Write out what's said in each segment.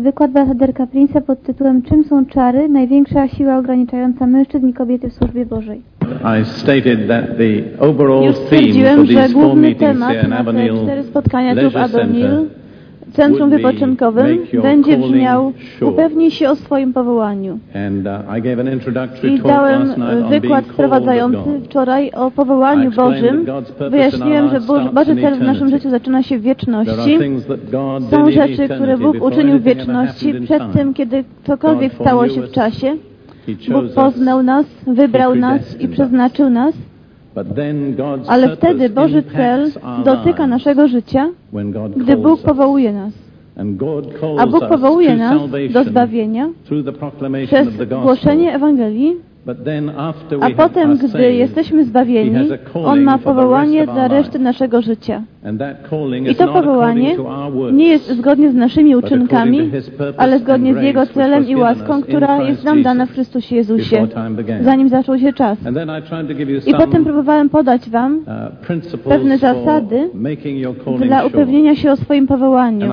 Wykład Bahaderka Prince'a pod tytułem Czym są czary? Największa siła ograniczająca mężczyzn i kobiety w służbie Bożej. I stated that the overall Już stwierdziłem, że główny temat na te cztery spotkania tu w Adonil, Centrum Wypoczynkowym, będzie brzmiał. Upewnij się o swoim powołaniu. Uh, I dałem wykład wprowadzający wczoraj o powołaniu Bożym. Wyjaśniłem, że Boży, cel w naszym życiu zaczyna się w wieczności. Są rzeczy, które Bóg uczynił w wieczności przed tym, kiedy cokolwiek stało się w czasie. Bóg poznał nas, wybrał nas i przeznaczył nas, ale wtedy Boży cel dotyka naszego życia, gdy Bóg powołuje nas. A Bóg powołuje nas do zbawienia przez głoszenie Ewangelii, a potem, gdy jesteśmy zbawieni, On ma powołanie dla reszty naszego życia. I to powołanie nie jest zgodnie z naszymi uczynkami, ale zgodnie z Jego celem i łaską, która jest nam dana w Chrystusie Jezusie, zanim zaczął się czas. I potem some próbowałem podać Wam uh, pewne zasady dla upewnienia się o swoim powołaniu.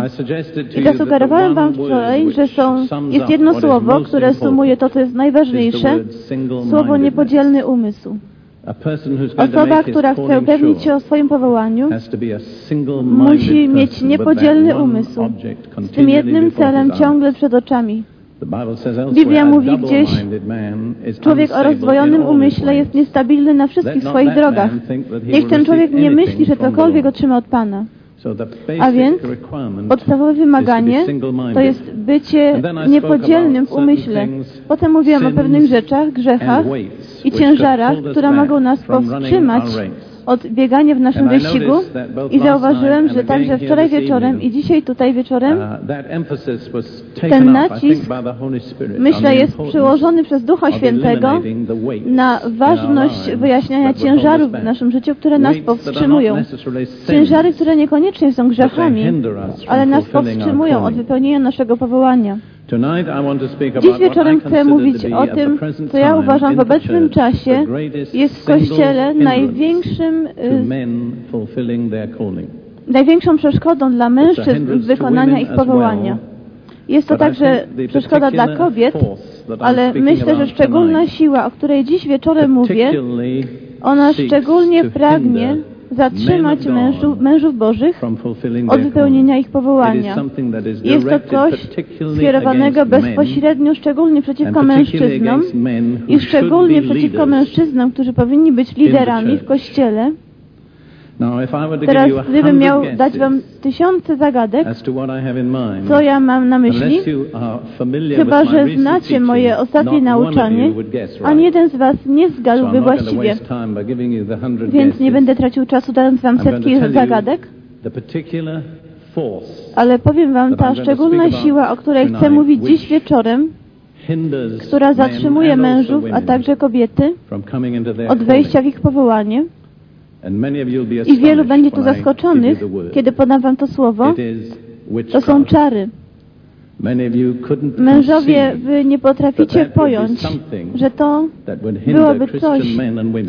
I zasugerowałem Wam wczoraj, że są, jest jedno słowo, które sumuje to, co jest najważniejsze. Słowo niepodzielny umysł. Osoba, która chce upewnić się o swoim powołaniu, musi mieć niepodzielny umysł z tym jednym celem ciągle przed oczami. Biblia mówi gdzieś, Człowiek o rozdwojonym umyśle jest niestabilny na wszystkich swoich drogach. Niech ten człowiek nie myśli, że cokolwiek otrzyma od Pana. A więc podstawowe wymaganie to jest bycie niepodzielnym w umyśle. Potem mówiłem o pewnych rzeczach, grzechach i ciężarach, które mogą nas powstrzymać. Od biegania w naszym wyścigu. I zauważyłem, że także wczoraj wieczorem i dzisiaj tutaj wieczorem Uh, Ten nacisk, myślę, jest przyłożony przez Ducha Świętego na ważność wyjaśniania ciężarów w naszym życiu, które nas powstrzymują. Ciężary, które niekoniecznie są grzechami, ale nas powstrzymują od wypełnienia naszego powołania. Dziś wieczorem chcę mówić o tym, co ja uważam w obecnym czasie jest w Kościele największym, y, największą przeszkodą dla mężczyzn wykonania ich powołania. Jest to także przeszkoda dla kobiet, ale myślę, że szczególna siła, o której dziś wieczorem mówię, ona szczególnie pragnie zatrzymać mężów, mężów Bożych od wypełnienia ich powołania. Jest to coś skierowanego bezpośrednio, szczególnie przeciwko mężczyznom i szczególnie przeciwko mężczyznom, którzy powinni być liderami w Kościele. Now, if I were to Teraz, gdybym miał dać Wam tysiące zagadek, co ja mam na myśli, chyba że znacie moje ostatnie nauczanie, ani jeden z Was nie zgadłby właściwie. Więc nie będę tracił czasu dając Wam setki zagadek, ale powiem Wam, ta szczególna siła, o której chcę mówić dziś wieczorem, która zatrzymuje mężów, a także kobiety od wejścia w ich powołanie. I wielu będzie tu zaskoczonych, kiedy podam Wam to słowo. To są czary. Mężowie, Wy nie potraficie pojąć, że to byłoby coś,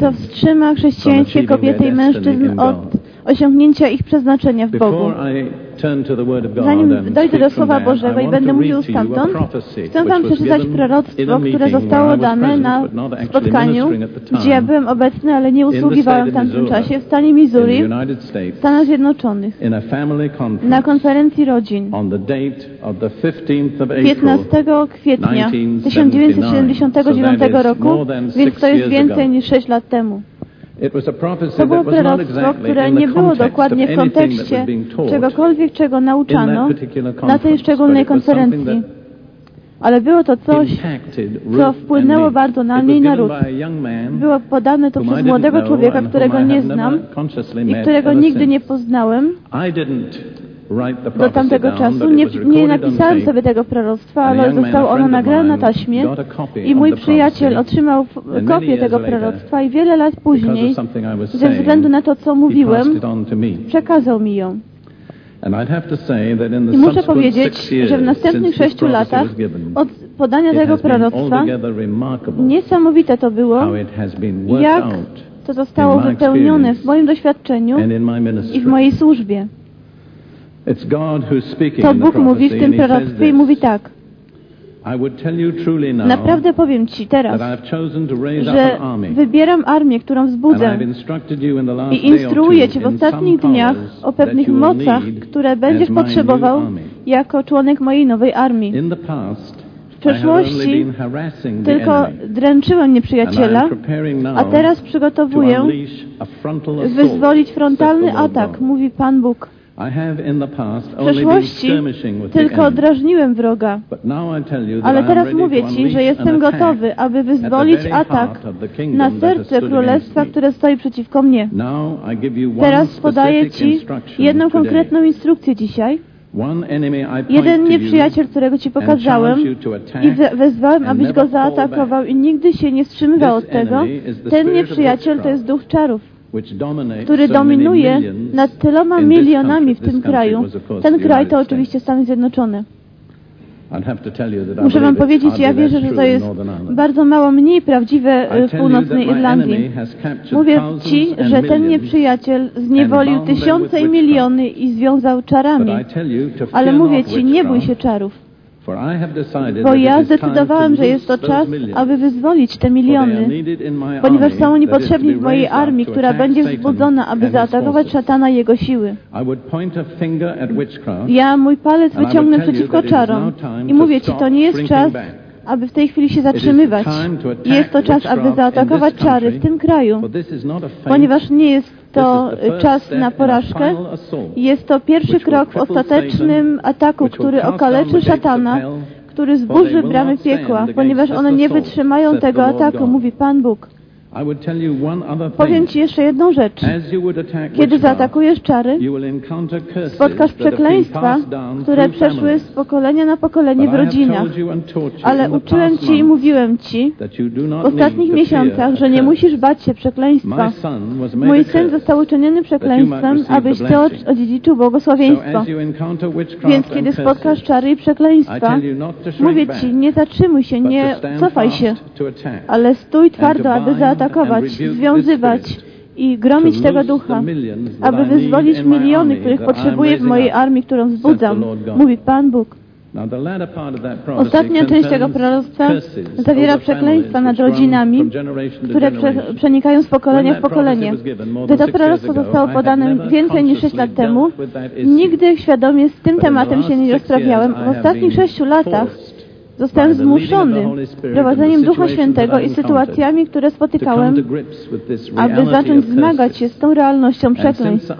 co wstrzyma chrześcijańskie kobiety i mężczyzn od osiągnięcia ich przeznaczenia w Bogu. Zanim dojdę do Słowa Bożego I będę mówił stamtąd, chcę Wam przeczytać proroctwo, które zostało dane na spotkaniu, gdzie ja byłem obecny, ale nie usługiwałem w tamtym czasie, w stanie Missouri, w Stanach Zjednoczonych, na konferencji rodzin. on the date of the 15th of April 15 kwietnia 1979 roku, więc to jest więcej niż 6 lat temu. To było not proroctwo, które nie było dokładnie w kontekście czegokolwiek, czego nauczano na tej szczególnej konferencji. Ale było to coś, co wpłynęło bardzo na mnie i na man było podane to przez młodego człowieka, którego nie znam i którego nigdy nie poznałem Do tamtego czasu. Nie, nie napisałem sobie tego proroctwa, ale zostało ono nagrane na taśmie i mój przyjaciel otrzymał kopię tego proroctwa i wiele lat później, ze względu na to, co mówiłem, przekazał mi ją. I muszę powiedzieć, że w następnych sześciu latach od podania tego proroctwa niesamowite to było, jak to zostało wypełnione w moim doświadczeniu i w mojej służbie. To Bóg mówi w tym proroctwie i mówi tak. Naprawdę powiem Ci teraz, że wybieram armię, którą wzbudzę i instruuję Cię w ostatnich dniach o pewnych mocach, które będziesz potrzebował jako członek mojej nowej armii. W przeszłości tylko dręczyłem nieprzyjaciela, a teraz przygotowuję wyzwolić frontalny atak, mówi Pan Bóg. W przeszłości tylko drażniłem wroga, ale teraz mówię Ci, że jestem gotowy, aby wyzwolić atak na serce królestwa, które stoi przeciwko mnie. Teraz podaję Ci jedną konkretną instrukcję dzisiaj. Jeden nieprzyjaciel, którego Ci pokazałem i wezwałem, abyś go zaatakował i nigdy się nie wstrzymywał od tego, ten nieprzyjaciel to jest duch czarów który dominuje nad tyloma milionami w tym kraju. Ten kraj to oczywiście Stany Zjednoczone. Muszę Wam powiedzieć, ja wierzę, że to jest bardzo mało mniej prawdziwe w północnej Irlandii. Mówię Ci, że ten nieprzyjaciel zniewolił tysiące i miliony i związał czarami. Ale mówię Ci, nie bój się czarów. Bo ja zdecydowałem, że jest to czas, aby wyzwolić te miliony, ponieważ są oni potrzebni w mojej armii, która będzie wzbudzona, aby zaatakować szatana i jego siły. Ja mój palec wyciągnę przeciwko czarom i mówię Ci, to nie jest czas, aby w tej chwili się zatrzymywać. Jest to czas, aby zaatakować czary w tym kraju, ponieważ nie jest to czas na porażkę. Jest to pierwszy krok w ostatecznym ataku, który okaleczy szatana, który zburzy bramy piekła, ponieważ one nie wytrzymają tego ataku, mówi Pan Bóg. Powiem Ci jeszcze jedną rzecz. Kiedy zaatakujesz czary, spotkasz przekleństwa, które przeszły z pokolenia na pokolenie w rodzinach. Ale uczyłem Ci i mówiłem Ci w ostatnich miesiącach, że nie musisz bać się przekleństwa. Mój syn został uczyniony przekleństwem, abyś Ty odziedziczył błogosławieństwo. Więc kiedy spotkasz czary i przekleństwa, mówię Ci, nie zatrzymuj się, nie cofaj się, ale stój twardo, aby zaatakować atakować, związywać i gromić tego ducha, aby wyzwolić miliony, których potrzebuję w mojej armii, którą wzbudzam, mówi Pan Bóg. Ostatnia część tego proroctwa zawiera przekleństwa nad rodzinami, które prze, przenikają z pokolenia w pokolenie. Gdy to proroctwo zostało podane więcej niż 6 lat temu, nigdy świadomie z tym tematem się nie rozprawiałem. W ostatnich sześciu latach Zostałem zmuszony prowadzeniem Ducha Świętego i sytuacjami, które spotykałem, aby zacząć zmagać się z tą realnością przekleństw.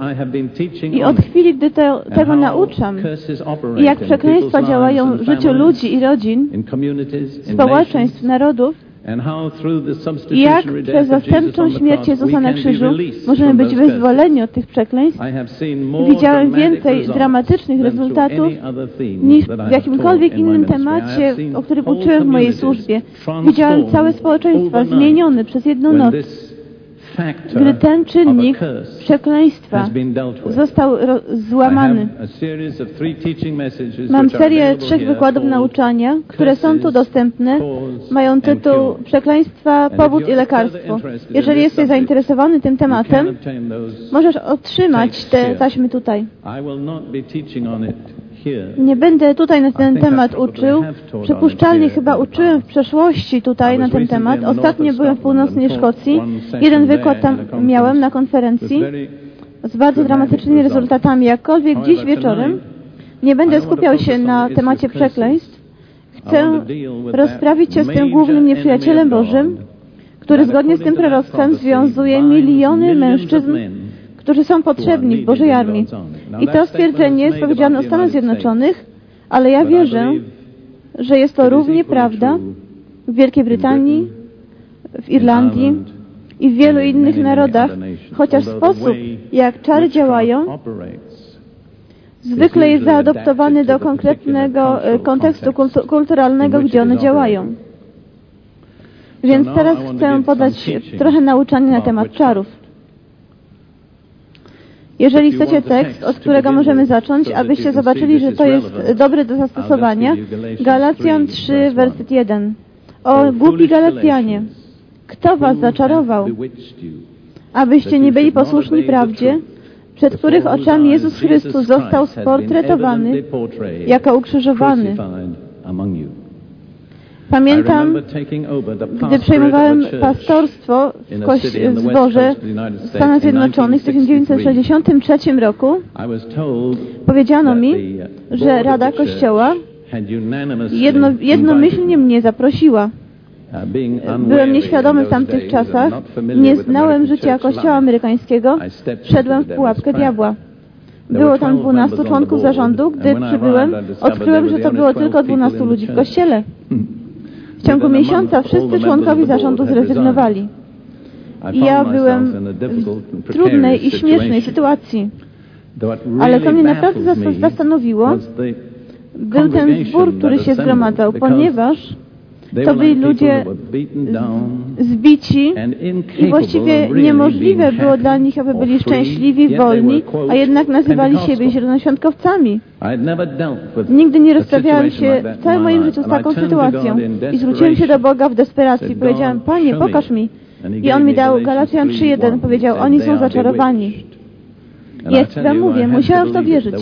I od chwili, gdy te, tego nauczam i jak przekleństwa działają w życiu ludzi i rodzin, społeczeństw, narodów, i jak przez zastępczą śmierć Jezusa na krzyżu możemy być wyzwoleni od tych przekleństw. Widziałem więcej dramatycznych rezultatów niż w jakimkolwiek innym temacie, o którym uczyłem w mojej służbie. Widziałem całe społeczeństwa zmienione przez jedną noc gdy ten czynnik przekleństwa został złamany. Mam serię trzech wykładów nauczania, które są tu dostępne. Mają tytuł Przekleństwa, powód i lekarstwo. Jeżeli jesteś zainteresowany tym tematem, możesz otrzymać te taśmy tutaj. Nie będę tutaj na ten temat uczył. Przypuszczalnie chyba uczyłem w przeszłości tutaj na ten temat. Ostatnio byłem w północnej Szkocji. Jeden wykład tam miałem na konferencji z bardzo dramatycznymi rezultatami. Jakkolwiek dziś wieczorem nie będę skupiał się na temacie przekleństw. Chcę rozprawić się z tym głównym nieprzyjacielem Bożym, który zgodnie z tym proroctwem związuje miliony mężczyzn którzy są potrzebni w Bożej Armii. I to stwierdzenie jest powiedziane o Stanach Zjednoczonych, ale ja wierzę, że jest to równie prawda w Wielkiej Brytanii, w Irlandii i w wielu innych narodach, chociaż sposób, jak czary działają, zwykle jest zaadoptowany do konkretnego e, kontekstu kulturalnego, gdzie one działają. Więc teraz chcę podać trochę nauczania na temat czarów. Jeżeli chcecie tekst, od którego możemy zacząć, abyście zobaczyli, że to jest dobry do zastosowania, Galacjan 3, werset 1. O głupi Galacjanie, kto was zaczarował? Abyście nie byli posłuszni prawdzie, przed których oczami Jezus Chrystus został sportretowany jako ukrzyżowany. Pamiętam, gdy przejmowałem pastorstwo w zborze w Stanach Zjednoczonych w 1963 roku, powiedziano mi, że Rada Kościoła jedno, jednomyślnie mnie zaprosiła. Byłem nieświadomy w tamtych czasach, nie znałem życia Kościoła amerykańskiego, wszedłem w pułapkę diabła. Było tam 12 członków zarządu. Gdy przybyłem, odkryłem, że to było tylko 12 ludzi w kościele. W ciągu miesiąca wszyscy członkowie zarządu zrezygnowali. I ja byłem w trudnej i śmiesznej sytuacji. Ale co mnie naprawdę zastanowiło, był ten zbór, który się zgromadzał, ponieważ to byli ludzie zbici i właściwie niemożliwe było dla nich, aby byli szczęśliwi, wolni, a jednak nazywali siebie zielonoświątkowcami. Nigdy nie rozprawiałem się w całym moim życiu z taką sytuacją i zwróciłem się do Boga w desperacji. Powiedziałem, Panie, pokaż mi. I On mi dał Galacjan 3.1. Powiedział, oni są zaczarowani. Ja Ci wam mówię, musiałem w to wierzyć.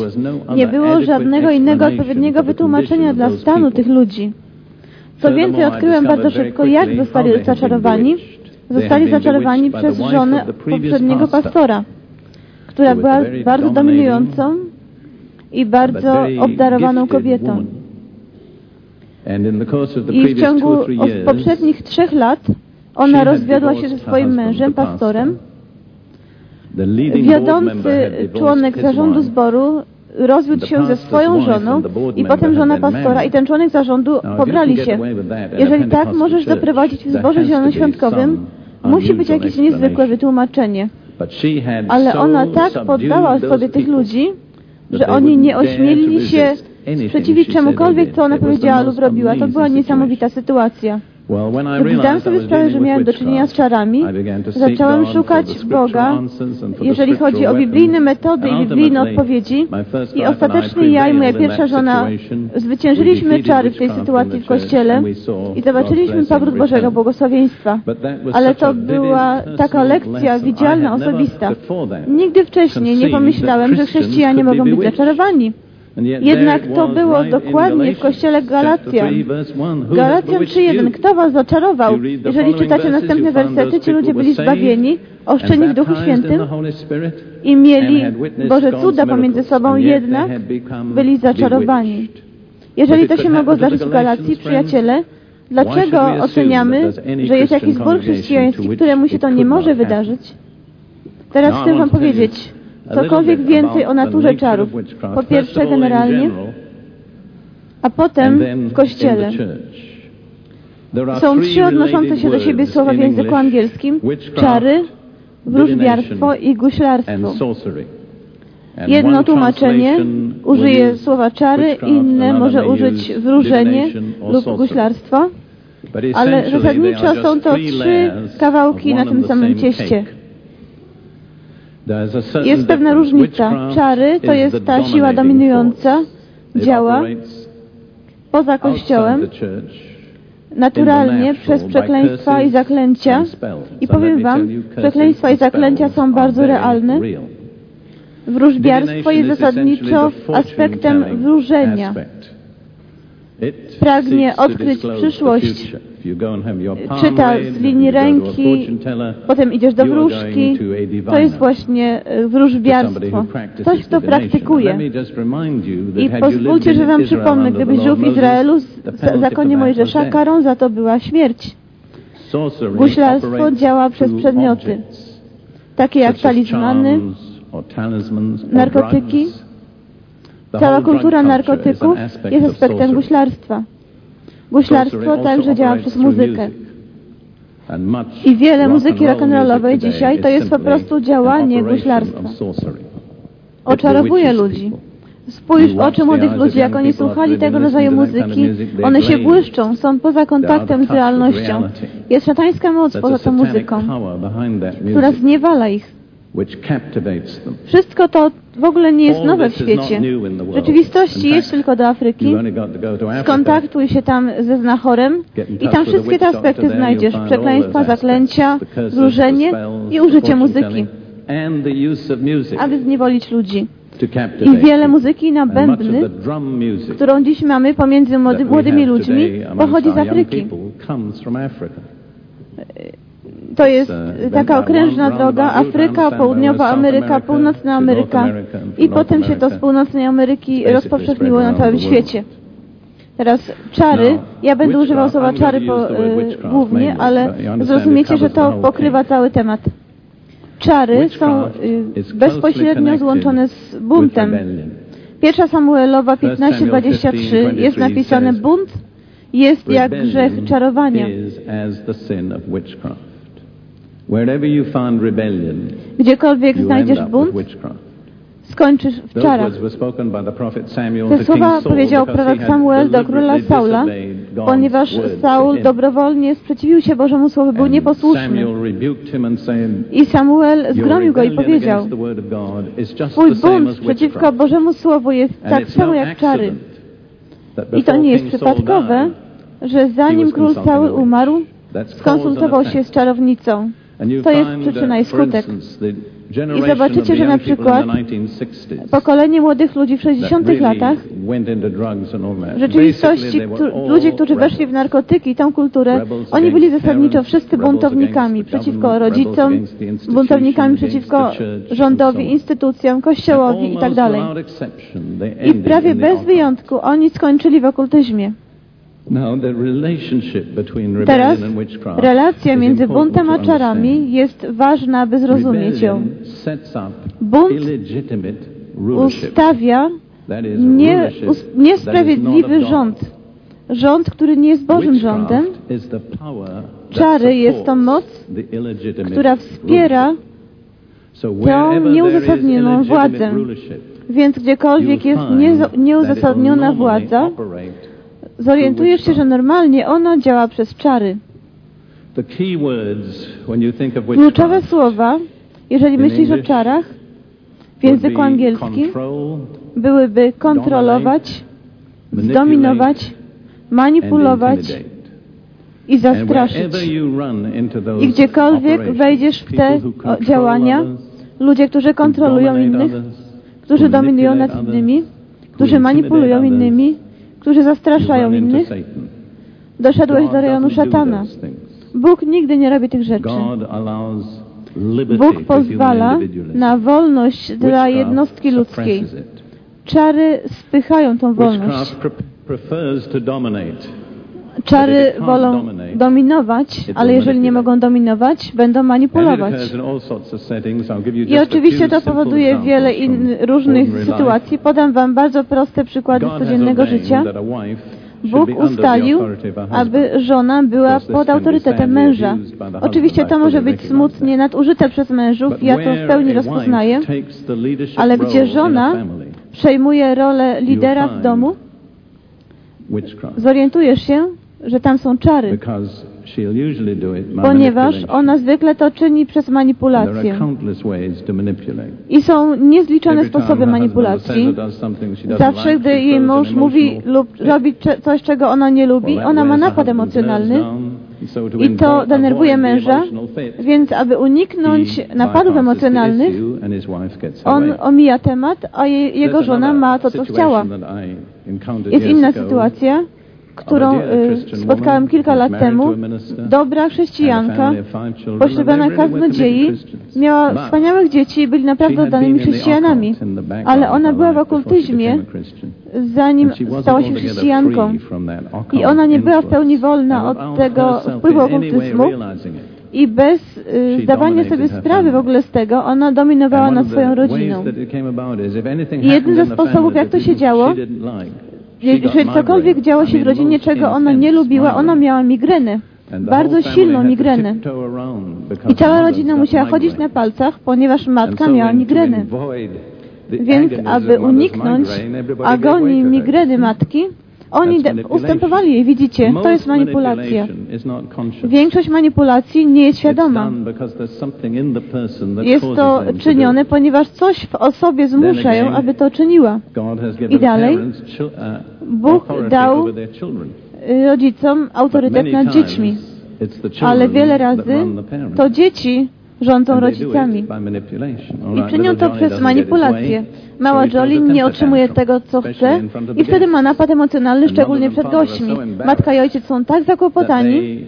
Nie było żadnego innego odpowiedniego wytłumaczenia dla stanu tych ludzi. Co więcej, odkryłem bardzo szybko, jak zostali zaczarowani. Zostali zaczarowani przez żonę poprzedniego pastora, która była bardzo dominującą i bardzo obdarowaną kobietą. I w ciągu poprzednich trzech lat ona rozwiodła się ze swoim mężem, pastorem. Wiodący członek zarządu zboru rozwiódł się ze swoją żoną i potem żona pastora i ten członek zarządu pobrali się. Jeżeli tak możesz doprowadzić w zborze zielonoświątkowym, musi być jakieś niezwykłe wytłumaczenie. Ale ona tak poddała sobie tych ludzi, że oni nie ośmielili się sprzeciwić czemukolwiek, co ona powiedziała lub robiła. To była niesamowita sytuacja. Gdy zdałem sobie sprawę, że miałem do czynienia z czarami, zacząłem szukać Boga, jeżeli chodzi o biblijne metody i biblijne odpowiedzi i ostatecznie ja i moja pierwsza żona zwyciężyliśmy czary w tej sytuacji w Kościele i zobaczyliśmy powrót Bożego błogosławieństwa. Ale to była taka lekcja widzialna, osobista. Nigdy wcześniej nie pomyślałem, że chrześcijanie mogą być zaczarowani. Jednak to było dokładnie w kościele Galacjan. Galacjan 3.1. Kto was zaczarował? Jeżeli czytacie następne wersety, ci ludzie byli zbawieni, oszczeni w Duchu Świętym i mieli Boże cuda pomiędzy sobą, jednak byli zaczarowani. Jeżeli to się mogło zdarzyć w Galacji, przyjaciele, dlaczego oceniamy, że jest jakiś zbór chrześcijański, któremu się to nie może wydarzyć? Teraz chcę Wam powiedzieć, cokolwiek więcej o naturze czarów. Po pierwsze generalnie, a potem w Kościele. Są trzy odnoszące się do siebie słowa w języku angielskim. Czary, wróżbiarstwo i guślarstwo. Jedno tłumaczenie użyje słowa czary, inne może użyć wróżenie lub guślarstwo, ale zasadniczo są to trzy kawałki na tym samym cieście. Jest pewna różnica. Czary to jest ta siła dominująca, działa poza Kościołem, naturalnie przez przekleństwa i zaklęcia. I powiem Wam, przekleństwa i zaklęcia są bardzo realne. Wróżbiarstwo jest zasadniczo aspektem wróżenia. Pragnie odkryć przyszłość czyta z linii ręki, potem idziesz do wróżki. To jest właśnie e, wróżbiarstwo. Ktoś, kto praktykuje. I pozwólcie, że Wam przypomnę, gdybyś żył w Izraelu, w zakonie Mojżesza, karą za to była śmierć. Guślarstwo działa przez przedmioty, takie jak talizmany, narkotyki. Cała kultura narkotyków jest aspektem guślarstwa. Guślarstwo także działa przez muzykę. I wiele muzyki rock'n'rollowej dzisiaj to jest po prostu działanie guślarstwa. Oczarowuje ludzi. Spójrz w oczy młodych ludzi, jak oni słuchali tego rodzaju muzyki. One się błyszczą, są poza kontaktem z realnością. Jest szatańska moc poza tą muzyką, która zniewala ich. Wszystko to w ogóle nie jest nowe w świecie. W rzeczywistości jest tylko do Afryki. Skontaktuj się tam ze znachorem i tam wszystkie te aspekty znajdziesz. Przekleństwa, zaklęcia, wróżenie i użycie muzyki. aby zniewolić ludzi. I wiele muzyki na bębny, którą dziś mamy pomiędzy młodymi ludźmi, pochodzi z Afryki. To jest uh, taka okrężna droga Afryka, Południowa Ameryka, Północna Ameryka i potem się to z Północnej Ameryki rozpowszechniło na całym świecie. Teraz czary, ja będę używał słowa czary po, y, głównie, ale zrozumiecie, że to pokrywa cały temat. Czary są y, bezpośrednio złączone z buntem. Pierwsza Samuelowa 15:23 jest napisane bunt jest jak grzech czarowania. Gdziekolwiek znajdziesz bunt, skończysz w czarach. Te słowa powiedział prorok Samuel do króla Saula, ponieważ Saul dobrowolnie sprzeciwił się Bożemu Słowu, był nieposłuszny. I Samuel zgromił go i powiedział, Twój bunt przeciwko Bożemu Słowu jest tak samo jak czary. I to nie jest przypadkowe, że zanim król Saul umarł, skonsultował się z czarownicą. To jest przyczyna i skutek. I zobaczycie, że na przykład pokolenie młodych ludzi w 60 latach, w rzeczywistości ludzie, którzy weszli w narkotyki i tą kulturę, oni byli zasadniczo wszyscy buntownikami przeciwko rodzicom, buntownikami przeciwko rządowi, instytucjom, kościołowi itd. Tak I prawie bez wyjątku oni skończyli w okultyzmie. Teraz relacja między buntem a czarami jest ważna, aby zrozumieć ją. Bunt ustawia nie, niesprawiedliwy rząd. Rząd, który nie jest Bożym rządem. Czary jest to moc, która wspiera tą nieuzasadnioną władzę. Więc gdziekolwiek jest nieuzasadniona władza, zorientujesz się, że normalnie ona działa przez czary. Kluczowe słowa, jeżeli myślisz o czarach, w języku angielskim byłyby kontrolować, zdominować, manipulować i zastraszyć. I gdziekolwiek wejdziesz w te działania, ludzie, którzy kontrolują innych, którzy dominują nad innymi, którzy manipulują innymi, którzy zastraszają innych, doszedłeś do rejonu szatana. Bóg nigdy nie robi tych rzeczy. Bóg pozwala na wolność dla jednostki ludzkiej. Czary spychają tą wolność. Czary wolą dominować, ale jeżeli nie mogą dominować, będą manipulować. I oczywiście to powoduje wiele różnych sytuacji. Podam Wam bardzo proste przykłady z codziennego życia. Bóg ustalił, aby żona była pod autorytetem męża. Oczywiście to może być smutnie nadużyte przez mężów, ja to w pełni rozpoznaję, ale gdzie żona przejmuje rolę lidera w domu, zorientujesz się, że tam są czary, ponieważ ona zwykle to czyni przez manipulację. I są niezliczone sposoby manipulacji. Zawsze, gdy jej mąż mówi lub robi coś, czego ona nie lubi, ona ma napad emocjonalny i to denerwuje męża, więc aby uniknąć napadów emocjonalnych, on omija temat, a jego żona ma to, co chciała. Jest inna sytuacja, którą y, spotkałem kilka lat temu, dobra chrześcijanka, poślubiona kaznodziei, miała wspaniałych dzieci i byli naprawdę oddanymi chrześcijanami, ale ona była w okultyzmie, zanim stała się chrześcijanką. I ona nie była w pełni wolna od tego wpływu okultyzmu i bez y, zdawania sobie sprawy w ogóle z tego, ona dominowała nad swoją rodziną. I jeden ze sposobów, jak to się działo, jeżeli cokolwiek działo się w rodzinie, czego ona nie lubiła, ona miała migrenę. Bardzo silną migrenę. I cała rodzina musiała chodzić na palcach, ponieważ matka miała migrenę. Więc, aby uniknąć agonii migreny matki, oni ustępowali jej, widzicie, to jest manipulacja. Większość manipulacji nie jest świadoma. Jest to czynione, ponieważ coś w osobie zmusza ją, aby to czyniła. I dalej, Bóg dał rodzicom autorytet nad dziećmi. Ale wiele razy to dzieci rządzą rodzicami. I czynią to przez manipulację. Mała Jolin nie otrzymuje tego, co chce i wtedy ma napad emocjonalny, szczególnie przed gośćmi. Matka i ojciec są tak zakłopotani,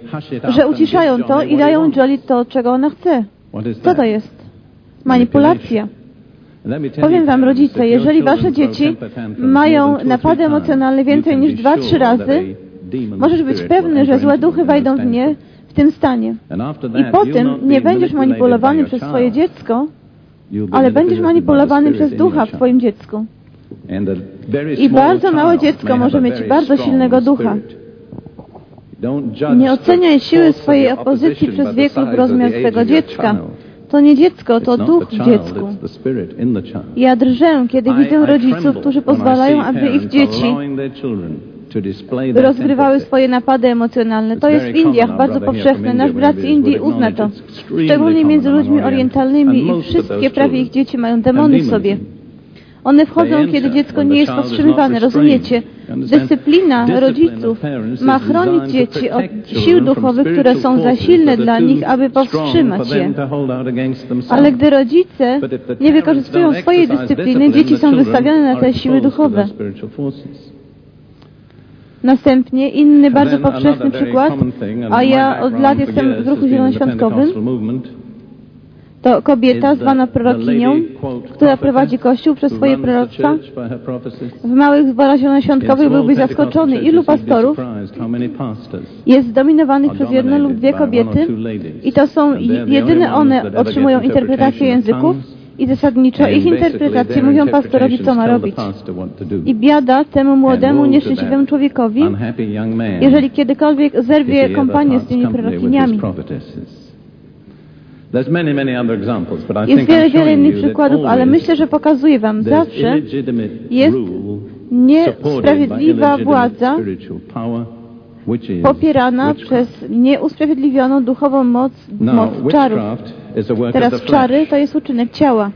że uciszają to i dają Jolly to, czego ona chce. Co to jest? Manipulacja. Powiem Wam, rodzice, jeżeli Wasze dzieci mają napady emocjonalne więcej niż dwa, trzy razy, możesz być pewny, że złe duchy wejdą w nie w tym stanie. I potem nie będziesz manipulowany przez swoje dziecko, ale będziesz manipulowany przez ducha w Twoim dziecku. I bardzo małe dziecko może mieć bardzo silnego ducha. Nie oceniaj siły swojej opozycji przez wiek lub rozmiar swego dziecka. To nie dziecko, to duch w dziecku. Ja drżę, kiedy widzę rodziców, którzy pozwalają, aby ich dzieci rozgrywały swoje napady emocjonalne. To jest w Indiach bardzo powszechne. Nasz brat z Indii uzna to. Szczególnie między ludźmi orientalnymi i wszystkie prawie ich dzieci mają demony w sobie. One wchodzą, kiedy dziecko nie jest powstrzymywane, rozumiecie? Dyscyplina rodziców ma chronić dzieci od sił duchowych, które są za silne dla nich, aby powstrzymać je. Ale gdy rodzice nie wykorzystują swojej dyscypliny, dzieci są wystawione na te siły duchowe. Następnie inny bardzo powszechny przykład, a ja od lat jestem w ruchu zielonoświątkowym, to kobieta zwana prorokinią, która prowadzi Kościół przez swoje proroctwa. W małych zborach zielonoświątkowych byłby zaskoczony, ilu pastorów jest zdominowanych przez jedną lub dwie kobiety i to są jedyne one otrzymują interpretację języków i zasadniczo ich interpretacje mówią pastorowi, co ma robić. I biada temu młodemu, nieszczęśliwemu człowiekowi, jeżeli kiedykolwiek zerwie kompanię z tymi prorokiniami. Jest wiele, wiele innych przykładów, ale myślę, że pokazuję Wam zawsze jest niesprawiedliwa władza popierana przez nieusprawiedliwioną duchową moc, moc czarów. Teraz czary to jest uczynek ciała.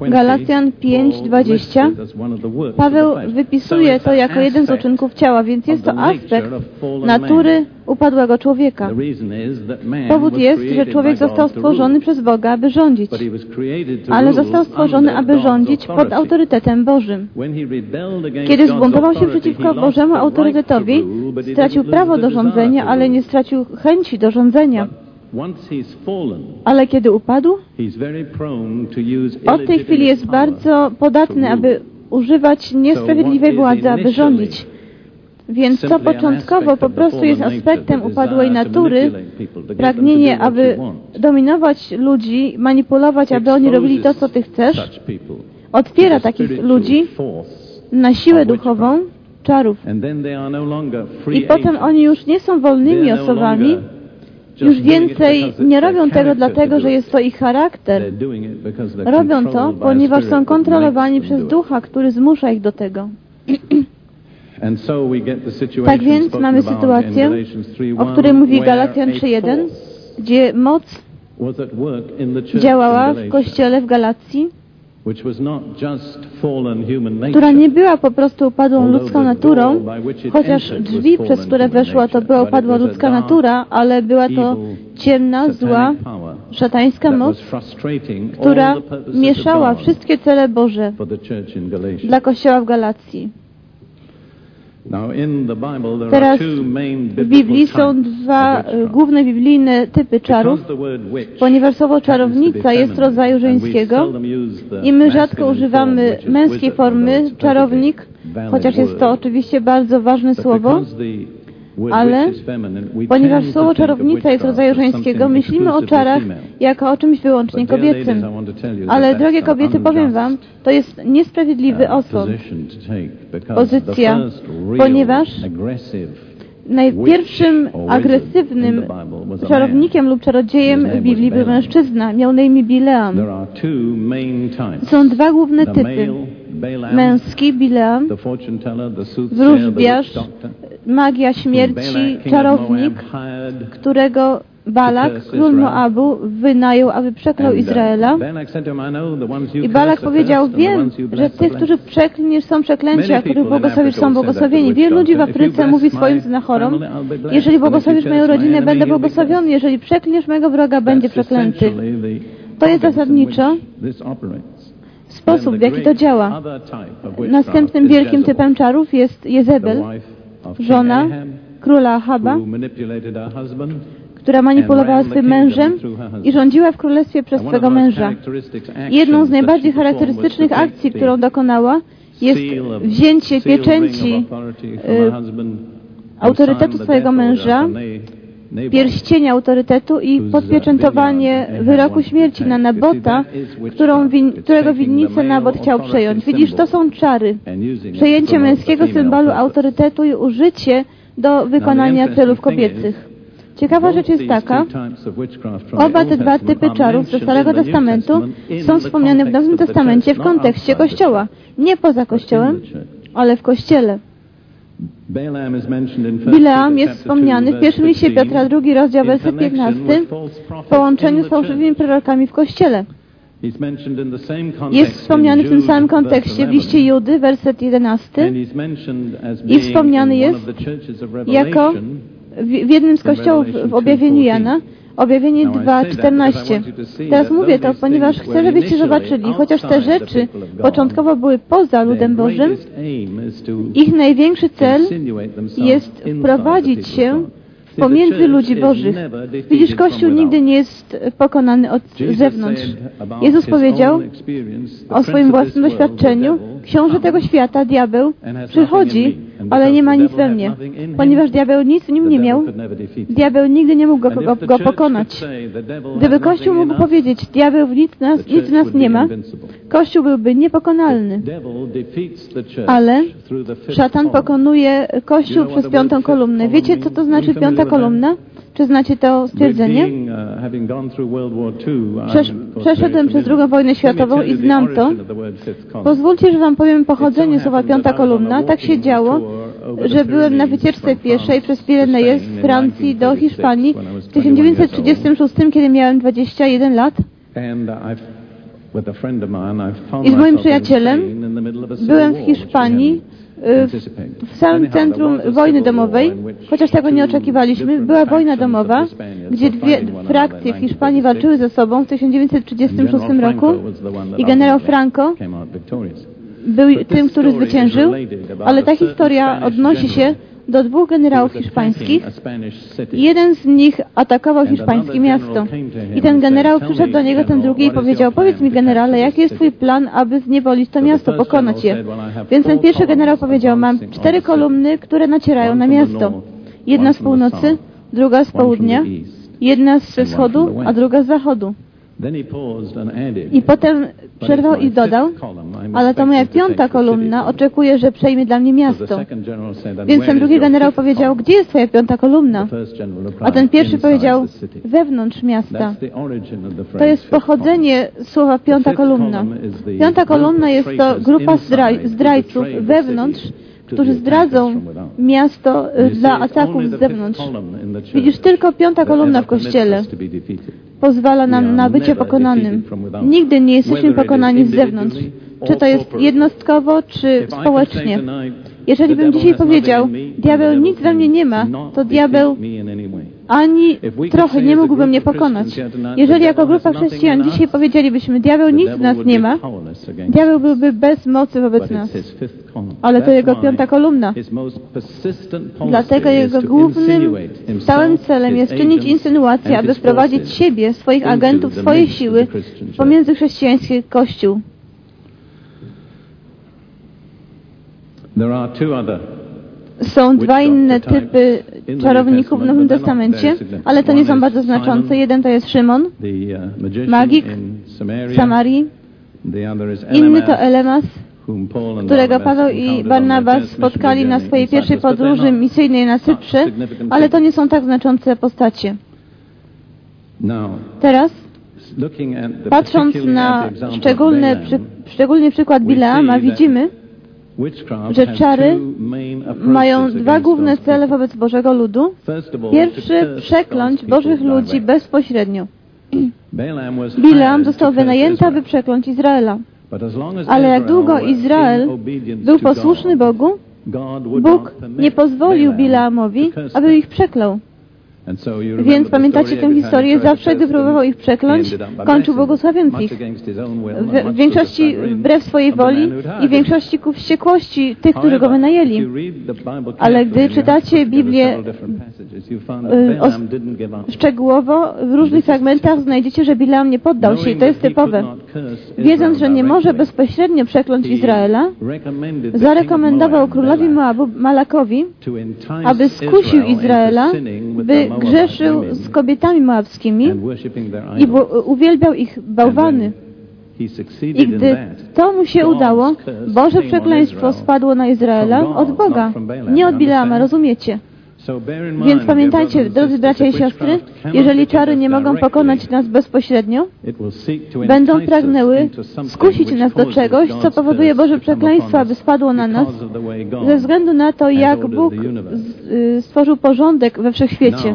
Galacjan 5:20 Paweł wypisuje to jako jeden z uczynków ciała, więc jest to aspekt natury upadłego człowieka. Powód jest, że człowiek został stworzony przez Boga, aby rządzić, ale został stworzony, aby rządzić pod autorytetem Bożym. Kiedy zbuntował się przeciwko Bożemu autorytetowi, stracił prawo do rządzenia, ale nie stracił chęci do rządzenia. Ale kiedy upadł, od tej chwili jest bardzo podatny, aby używać niesprawiedliwej władzy, aby rządzić. Więc co początkowo po prostu jest aspektem upadłej natury, pragnienie, aby dominować ludzi, manipulować, aby oni robili to, co Ty chcesz, otwiera takich ludzi na siłę duchową czarów. I potem oni już nie są wolnymi osobami, już więcej nie robią tego dlatego, że jest to ich charakter. Robią to, ponieważ są kontrolowani przez ducha, który zmusza ich do tego. Tak więc mamy sytuację, o której mówi Galacjan 3.1, gdzie moc działała w kościele w Galacji, która nie była po prostu upadłą ludzką naturą, chociaż drzwi, przez które weszła, to była upadła ludzka natura, ale była to ciemna, zła, szatańska moc, która mieszała wszystkie cele Boże dla Kościoła w Galacji. Teraz w Biblii są dwa główne biblijne typy czarów, ponieważ słowo czarownica jest rodzaju żeńskiego i my rzadko używamy męskiej formy czarownik, chociaż jest to oczywiście bardzo ważne słowo, ale ponieważ słowo czarownica jest rodzaju żeńskiego, myślimy o czarach jako o czymś wyłącznie kobiecym. Ale, drogie kobiety, powiem Wam, to jest niesprawiedliwy osąd, pozycja, ponieważ najpierwszym agresywnym czarownikiem lub czarodziejem w Biblii był mężczyzna. Miał na imię Bileam. Są dwa główne typy. Męski, Bileam, wróżbiarz, magia śmierci, czarownik, którego Balak, król Moabu, wynajął, aby przeklął Izraela. I Balak powiedział, wiem, że tych, którzy przeklniesz, są przeklęci, a których błogosławisz, są błogosławieni. Wielu ludzi w Afryce mówi swoim znachorom, jeżeli błogosławisz moją rodzinę, będę błogosławiony, jeżeli przeklniesz mojego wroga, będzie przeklęty. To jest zasadniczo sposób, w jaki to działa. Następnym wielkim typem czarów jest Jezebel, żona króla Ahaba, która manipulowała swym mężem i rządziła w królestwie przez swego męża. Jedną z najbardziej charakterystycznych akcji, którą dokonała, jest wzięcie pieczęci y, autorytetu swojego męża, pierścienia autorytetu i podpieczętowanie wyroku śmierci na Nabota, którą win, którego winnicę Nabot chciał przejąć. Widzisz, to są czary. Przejęcie męskiego symbolu autorytetu i użycie do wykonania celów kobiecych. Ciekawa rzecz jest taka, oba te dwa typy czarów ze Starego Testamentu są wspomniane w Nowym Testamencie w kontekście Kościoła. Nie poza Kościołem, ale w Kościele. Bileam jest wspomniany w pierwszym liście Piotra, drugi rozdział, werset 15, w połączeniu z fałszywymi prorokami w Kościele. Jest wspomniany w tym samym kontekście w liście Judy, werset 11 i wspomniany jest jako w jednym z kościołów w objawieniu Jana, Objawienie 2.14. Teraz mówię to, ponieważ chcę, żebyście zobaczyli, chociaż te rzeczy początkowo były poza ludem Bożym, ich największy cel jest wprowadzić się pomiędzy ludzi Bożych. Widzisz, Kościół nigdy nie jest pokonany od zewnątrz. Jezus powiedział o swoim własnym doświadczeniu, książę tego świata, diabeł, przychodzi, ale nie ma nic we mnie. Ponieważ diabeł nic w nim nie miał, diabeł nigdy nie mógł go, go, go pokonać. Gdyby Kościół mógł powiedzieć, diabeł nic, nas, nic w nas nie ma, Kościół byłby niepokonalny. Ale szatan pokonuje Kościół przez piątą kolumnę. Wiecie, co to znaczy piąta kolumna? Czy znacie to stwierdzenie? Przesz przeszedłem przez II wojnę światową i znam to. Pozwólcie, że Wam powiem pochodzenie słowa piąta kolumna. Tak się działo, że byłem na wycieczce pieszej przez Pireneje z Francji do Hiszpanii w 1936, kiedy miałem 21 lat. I z moim przyjacielem byłem w Hiszpanii w samym centrum wojny domowej, chociaż tego nie oczekiwaliśmy, była wojna domowa, gdzie dwie frakcje w Hiszpanii walczyły ze sobą w 1936 roku i generał Franco był tym, który zwyciężył, ale ta historia odnosi się do dwóch generałów hiszpańskich. Jeden z nich atakował hiszpańskie miasto. I ten generał przyszedł do niego, ten drugi i powiedział, powiedz mi generale, jaki jest twój plan, aby zniewolić to miasto, pokonać je? Więc ten pierwszy generał powiedział, mam cztery kolumny, które nacierają na miasto. Jedna z północy, druga z południa, jedna ze wschodu, a druga z zachodu. I potem przerwał i dodał, ale to moja piąta kolumna oczekuje, że przejmie dla mnie miasto. Więc ten drugi generał powiedział, gdzie jest twoja piąta kolumna? A ten pierwszy powiedział, wewnątrz miasta. To jest pochodzenie słowa piąta kolumna. Piąta kolumna jest to grupa zdraj zdrajców wewnątrz, którzy zdradzą miasto dla ataków z zewnątrz. Widzisz, tylko piąta kolumna w Kościele pozwala nam na bycie pokonanym. Nigdy nie jesteśmy pokonani z zewnątrz. Czy to jest jednostkowo, czy społecznie. Jeżeli bym dzisiaj powiedział, diabeł nic we mnie nie ma, to diabeł ani trochę nie mógłby mnie pokonać. Jeżeli jako grupa chrześcijan dzisiaj powiedzielibyśmy, diabeł nic w nas nie ma, diabeł byłby bez mocy wobec nas. Ale to jego piąta kolumna. Dlatego jego głównym, stałym celem jest czynić insynuacje, aby wprowadzić siebie, swoich agentów, swoje siły pomiędzy chrześcijański Kościół. Są dwa inne typy czarowników w Nowym Testamencie, ale to nie są bardzo znaczące. Jeden to jest Szymon, uh, magik w Samarii. Inny to Elemas, którego Paweł i Barnabas spotkali na swojej pierwszej podróży misyjnej na Cyprze, ale to nie są tak znaczące postacie. Teraz, patrząc na szczególny, przy, szczególny przykład Bileama, widzimy, że czary mają dwa główne cele wobec Bożego ludu. Pierwszy, przekląć Bożych ludzi bezpośrednio. Bileam został wynajęty, aby przekląć Izraela. Ale jak długo Izrael był posłuszny Bogu, Bóg nie pozwolił Bileamowi, aby ich przeklął. Więc pamiętacie tę historię, zawsze gdy próbował ich przekląć, kończył błogosławiąc ich. W, w większości wbrew swojej woli i w większości ku wściekłości tych, którzy go wynajęli. Ale gdy czytacie Biblię y, o, szczegółowo, w różnych fragmentach znajdziecie, że Bileam nie poddał się i to jest typowe. Wiedząc, że nie może bezpośrednio przekląć Izraela, zarekomendował królowi Moabu, Malakowi, aby skusił Izraela, by grzeszył z kobietami moabskimi i uwielbiał ich bałwany. I gdy to mu się udało, Boże przekleństwo spadło na Izraela od Boga, nie od Bileama, rozumiecie? Więc pamiętajcie, drodzy bracia i siostry, jeżeli czary nie mogą pokonać nas bezpośrednio, będą pragnęły skusić nas do czegoś, co powoduje Boże przekleństwo, aby spadło na nas, ze względu na to, jak Bóg y, stworzył porządek we wszechświecie.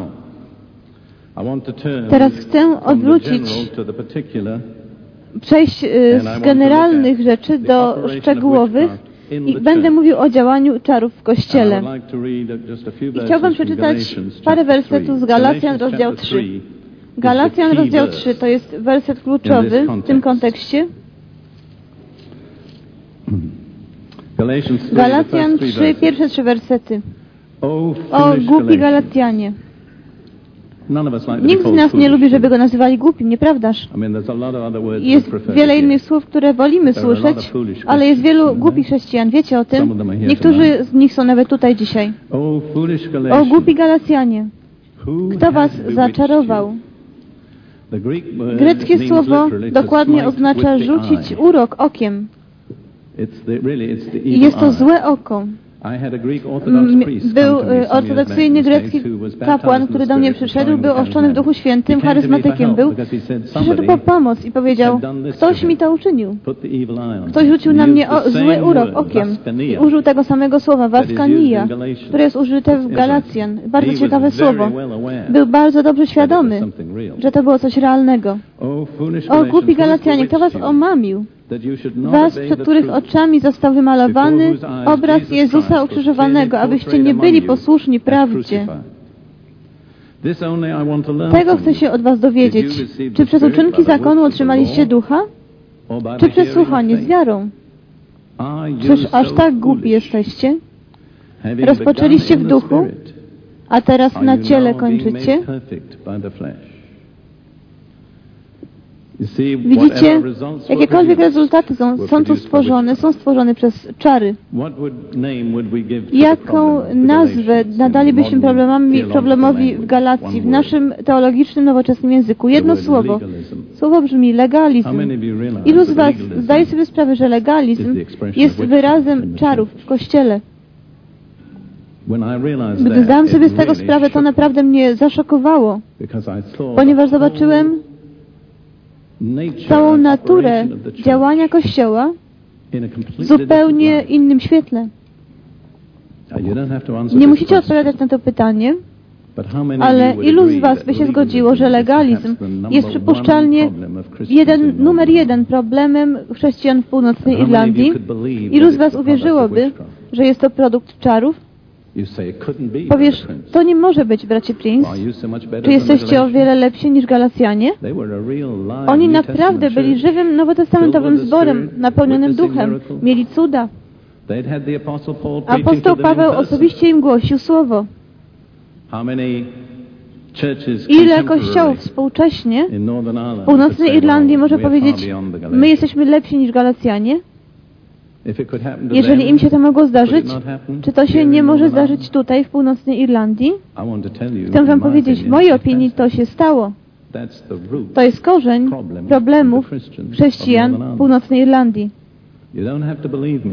Teraz chcę odwrócić, przejść y, z generalnych rzeczy do szczegółowych i będę mówił o działaniu czarów w Kościele. I chciałbym przeczytać parę wersetów z Galacjan, rozdział 3. Galacjan, rozdział 3 to jest werset kluczowy w tym kontekście. Galacjan 3, pierwsze trzy wersety. O głupi Galacjanie. Nikt z nas nie lubi, żeby go nazywali głupim, nieprawdaż? Jest wiele innych słów, które wolimy słyszeć, ale jest wielu głupich chrześcijan. Wiecie o tym? Niektórzy z nich są nawet tutaj dzisiaj. O głupi Galacjanie! Kto was zaczarował? Greckie słowo dokładnie oznacza rzucić urok okiem. Jest to złe oko. Był y, ortodoksyjny grecki kapłan, który do mnie przyszedł, był oszczony w Duchu Świętym, charyzmatykiem był. Przyszedł po pomoc i powiedział, ktoś mi to uczynił. Ktoś rzucił na mnie o, zły urok okiem. I użył tego samego słowa, waskania, które jest użyte w Galacjan. Bardzo ciekawe słowo. Był bardzo dobrze świadomy, że to było coś realnego. O, głupi Galacjanie, kto was omamił? Was, przed których oczami został wymalowany obraz Jezusa ukrzyżowanego, abyście nie byli posłuszni prawdzie. Tego chcę się od Was dowiedzieć. Czy przez uczynki zakonu otrzymaliście ducha? Czy przez słuchanie z wiarą? Czyż aż tak głupi jesteście? Rozpoczęliście w duchu, a teraz na ciele kończycie? Widzicie, jakiekolwiek rezultaty są, są tu stworzone, są stworzone przez czary. Jaką nazwę nadalibyśmy problemami, problemowi w Galacji, w naszym teologicznym, nowoczesnym języku? Jedno słowo. Słowo brzmi legalizm. Ilu z Was zdaje sobie sprawę, że legalizm jest wyrazem czarów w Kościele? Gdy zdałem sobie z tego sprawę, to naprawdę mnie zaszokowało, ponieważ zobaczyłem, całą naturę działania Kościoła w zupełnie innym świetle. Nie musicie odpowiadać na to pytanie, ale ilu z Was by się zgodziło, że legalizm jest przypuszczalnie jeden, numer jeden problemem chrześcijan w północnej Irlandii? Ilu z Was uwierzyłoby, że jest to produkt czarów? Powiesz, to nie może być, bracie Prince. Czy jesteście o wiele lepsi niż Galacjanie? Oni naprawdę byli żywym nowotestamentowym zborem, napełnionym duchem. Mieli cuda. Apostoł Paweł osobiście im głosił słowo. Ile kościołów współcześnie w północnej Irlandii może powiedzieć, my jesteśmy lepsi niż Galacjanie? Jeżeli im się to mogło zdarzyć, czy to się nie może zdarzyć tutaj, w północnej Irlandii? Chcę Wam powiedzieć, w mojej opinii to się stało. To jest korzeń problemów chrześcijan w północnej Irlandii.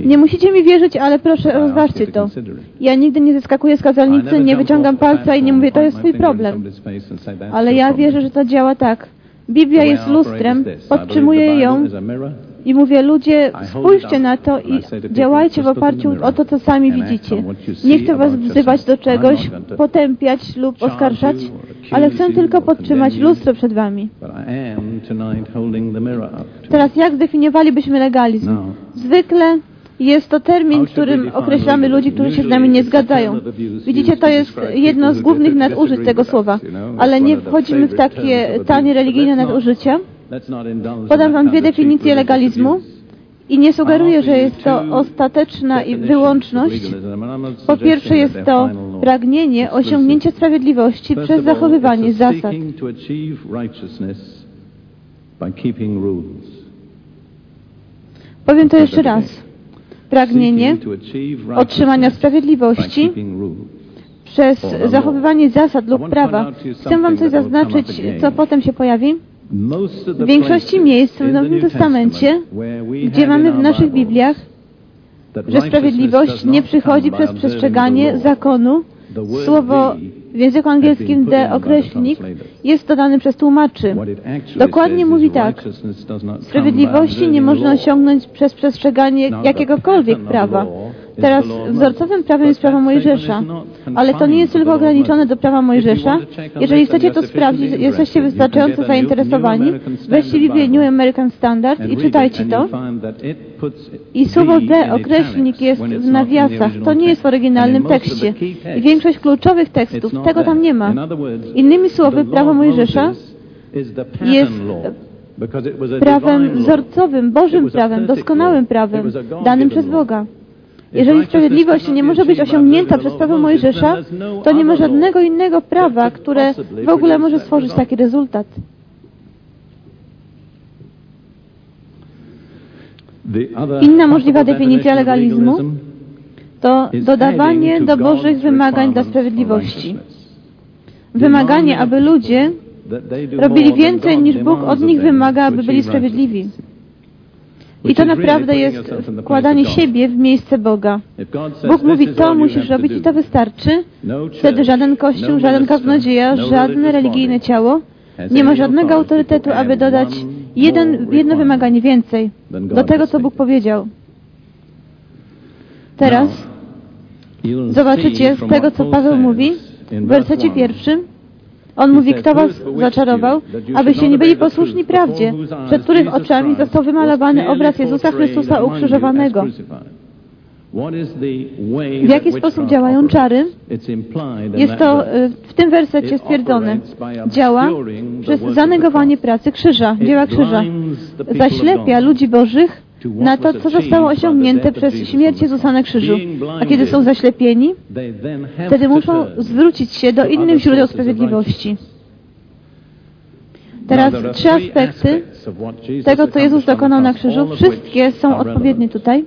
Nie musicie mi wierzyć, ale proszę rozważcie to. Ja nigdy nie zeskakuję z kazalnicy, nie wyciągam palca i nie mówię, to jest Twój problem. Ale ja wierzę, że to działa tak. Biblia jest lustrem, podtrzymuję ją I mówię, ludzie, spójrzcie na to i działajcie w oparciu o to, co sami widzicie. Nie chcę was wzywać do czegoś, potępiać lub oskarżać, ale chcę tylko podtrzymać lustro przed wami. Teraz jak zdefiniowalibyśmy legalizm? Zwykle jest to termin, którym określamy ludzi, którzy się z nami nie zgadzają. Widzicie, to jest jedno z głównych nadużyć tego słowa. Ale nie wchodzimy w takie tanie religijne nadużycia. Podam Wam dwie definicje legalizmu i nie sugeruję, że jest to ostateczna i wyłączność. Po pierwsze jest to pragnienie osiągnięcia sprawiedliwości przez zachowywanie zasad. Powiem to jeszcze raz. Pragnienie otrzymania sprawiedliwości przez zachowywanie zasad lub prawa. Chcę Wam coś zaznaczyć, co potem się pojawi. W większości miejsc w Nowym Testamencie, gdzie mamy w naszych Bibliach, że sprawiedliwość nie przychodzi przez przestrzeganie zakonu, słowo w języku angielskim the określnik jest dodany przez tłumaczy. Dokładnie mówi tak. Sprawiedliwości nie można osiągnąć przez przestrzeganie jakiegokolwiek prawa. Teraz wzorcowym prawem jest prawo Mojżesza, ale to nie jest tylko ograniczone do prawa Mojżesza. Jeżeli chcecie to sprawdzić, jesteście wystarczająco zainteresowani, weźcie Biblię New American Standard i czytajcie to. I słowo D, określnik jest w nawiasach. To nie jest w oryginalnym tekście. I większość kluczowych tekstów, tego tam nie ma. Innymi słowy, prawo Mojżesza jest prawem wzorcowym, Bożym prawem, doskonałym prawem, danym przez Boga. Jeżeli sprawiedliwość nie może być osiągnięta przez prawo Mojżesza, to nie ma żadnego innego prawa, które w ogóle może stworzyć taki rezultat. Inna możliwa definicja legalizmu to dodawanie do Bożych wymagań dla sprawiedliwości. Wymaganie, aby ludzie robili więcej niż Bóg od nich wymaga, aby byli sprawiedliwi. I to naprawdę jest wkładanie siebie w miejsce Boga. Bóg mówi, to musisz robić i to wystarczy. Wtedy żaden kościół, żaden kaznodzieja, żadne religijne ciało nie ma żadnego autorytetu, aby dodać jeden, jedno wymaganie więcej do tego, co Bóg powiedział. Teraz zobaczycie z tego, co Paweł mówi w wersecie pierwszym, on mówi, kto was zaczarował, abyście nie byli posłuszni prawdzie, przed których oczami został wymalowany obraz Jezusa Chrystusa ukrzyżowanego. W jaki sposób działają czary? Jest to y, w tym wersecie stwierdzone. Działa przez zanegowanie pracy krzyża, dzieła krzyża. Zaślepia ludzi bożych na to, co zostało osiągnięte przez śmierć Jezusa na krzyżu. A kiedy są zaślepieni, wtedy muszą zwrócić się do innych źródeł sprawiedliwości. Teraz trzy aspekty tego, co Jezus dokonał na krzyżu, wszystkie są odpowiednie tutaj.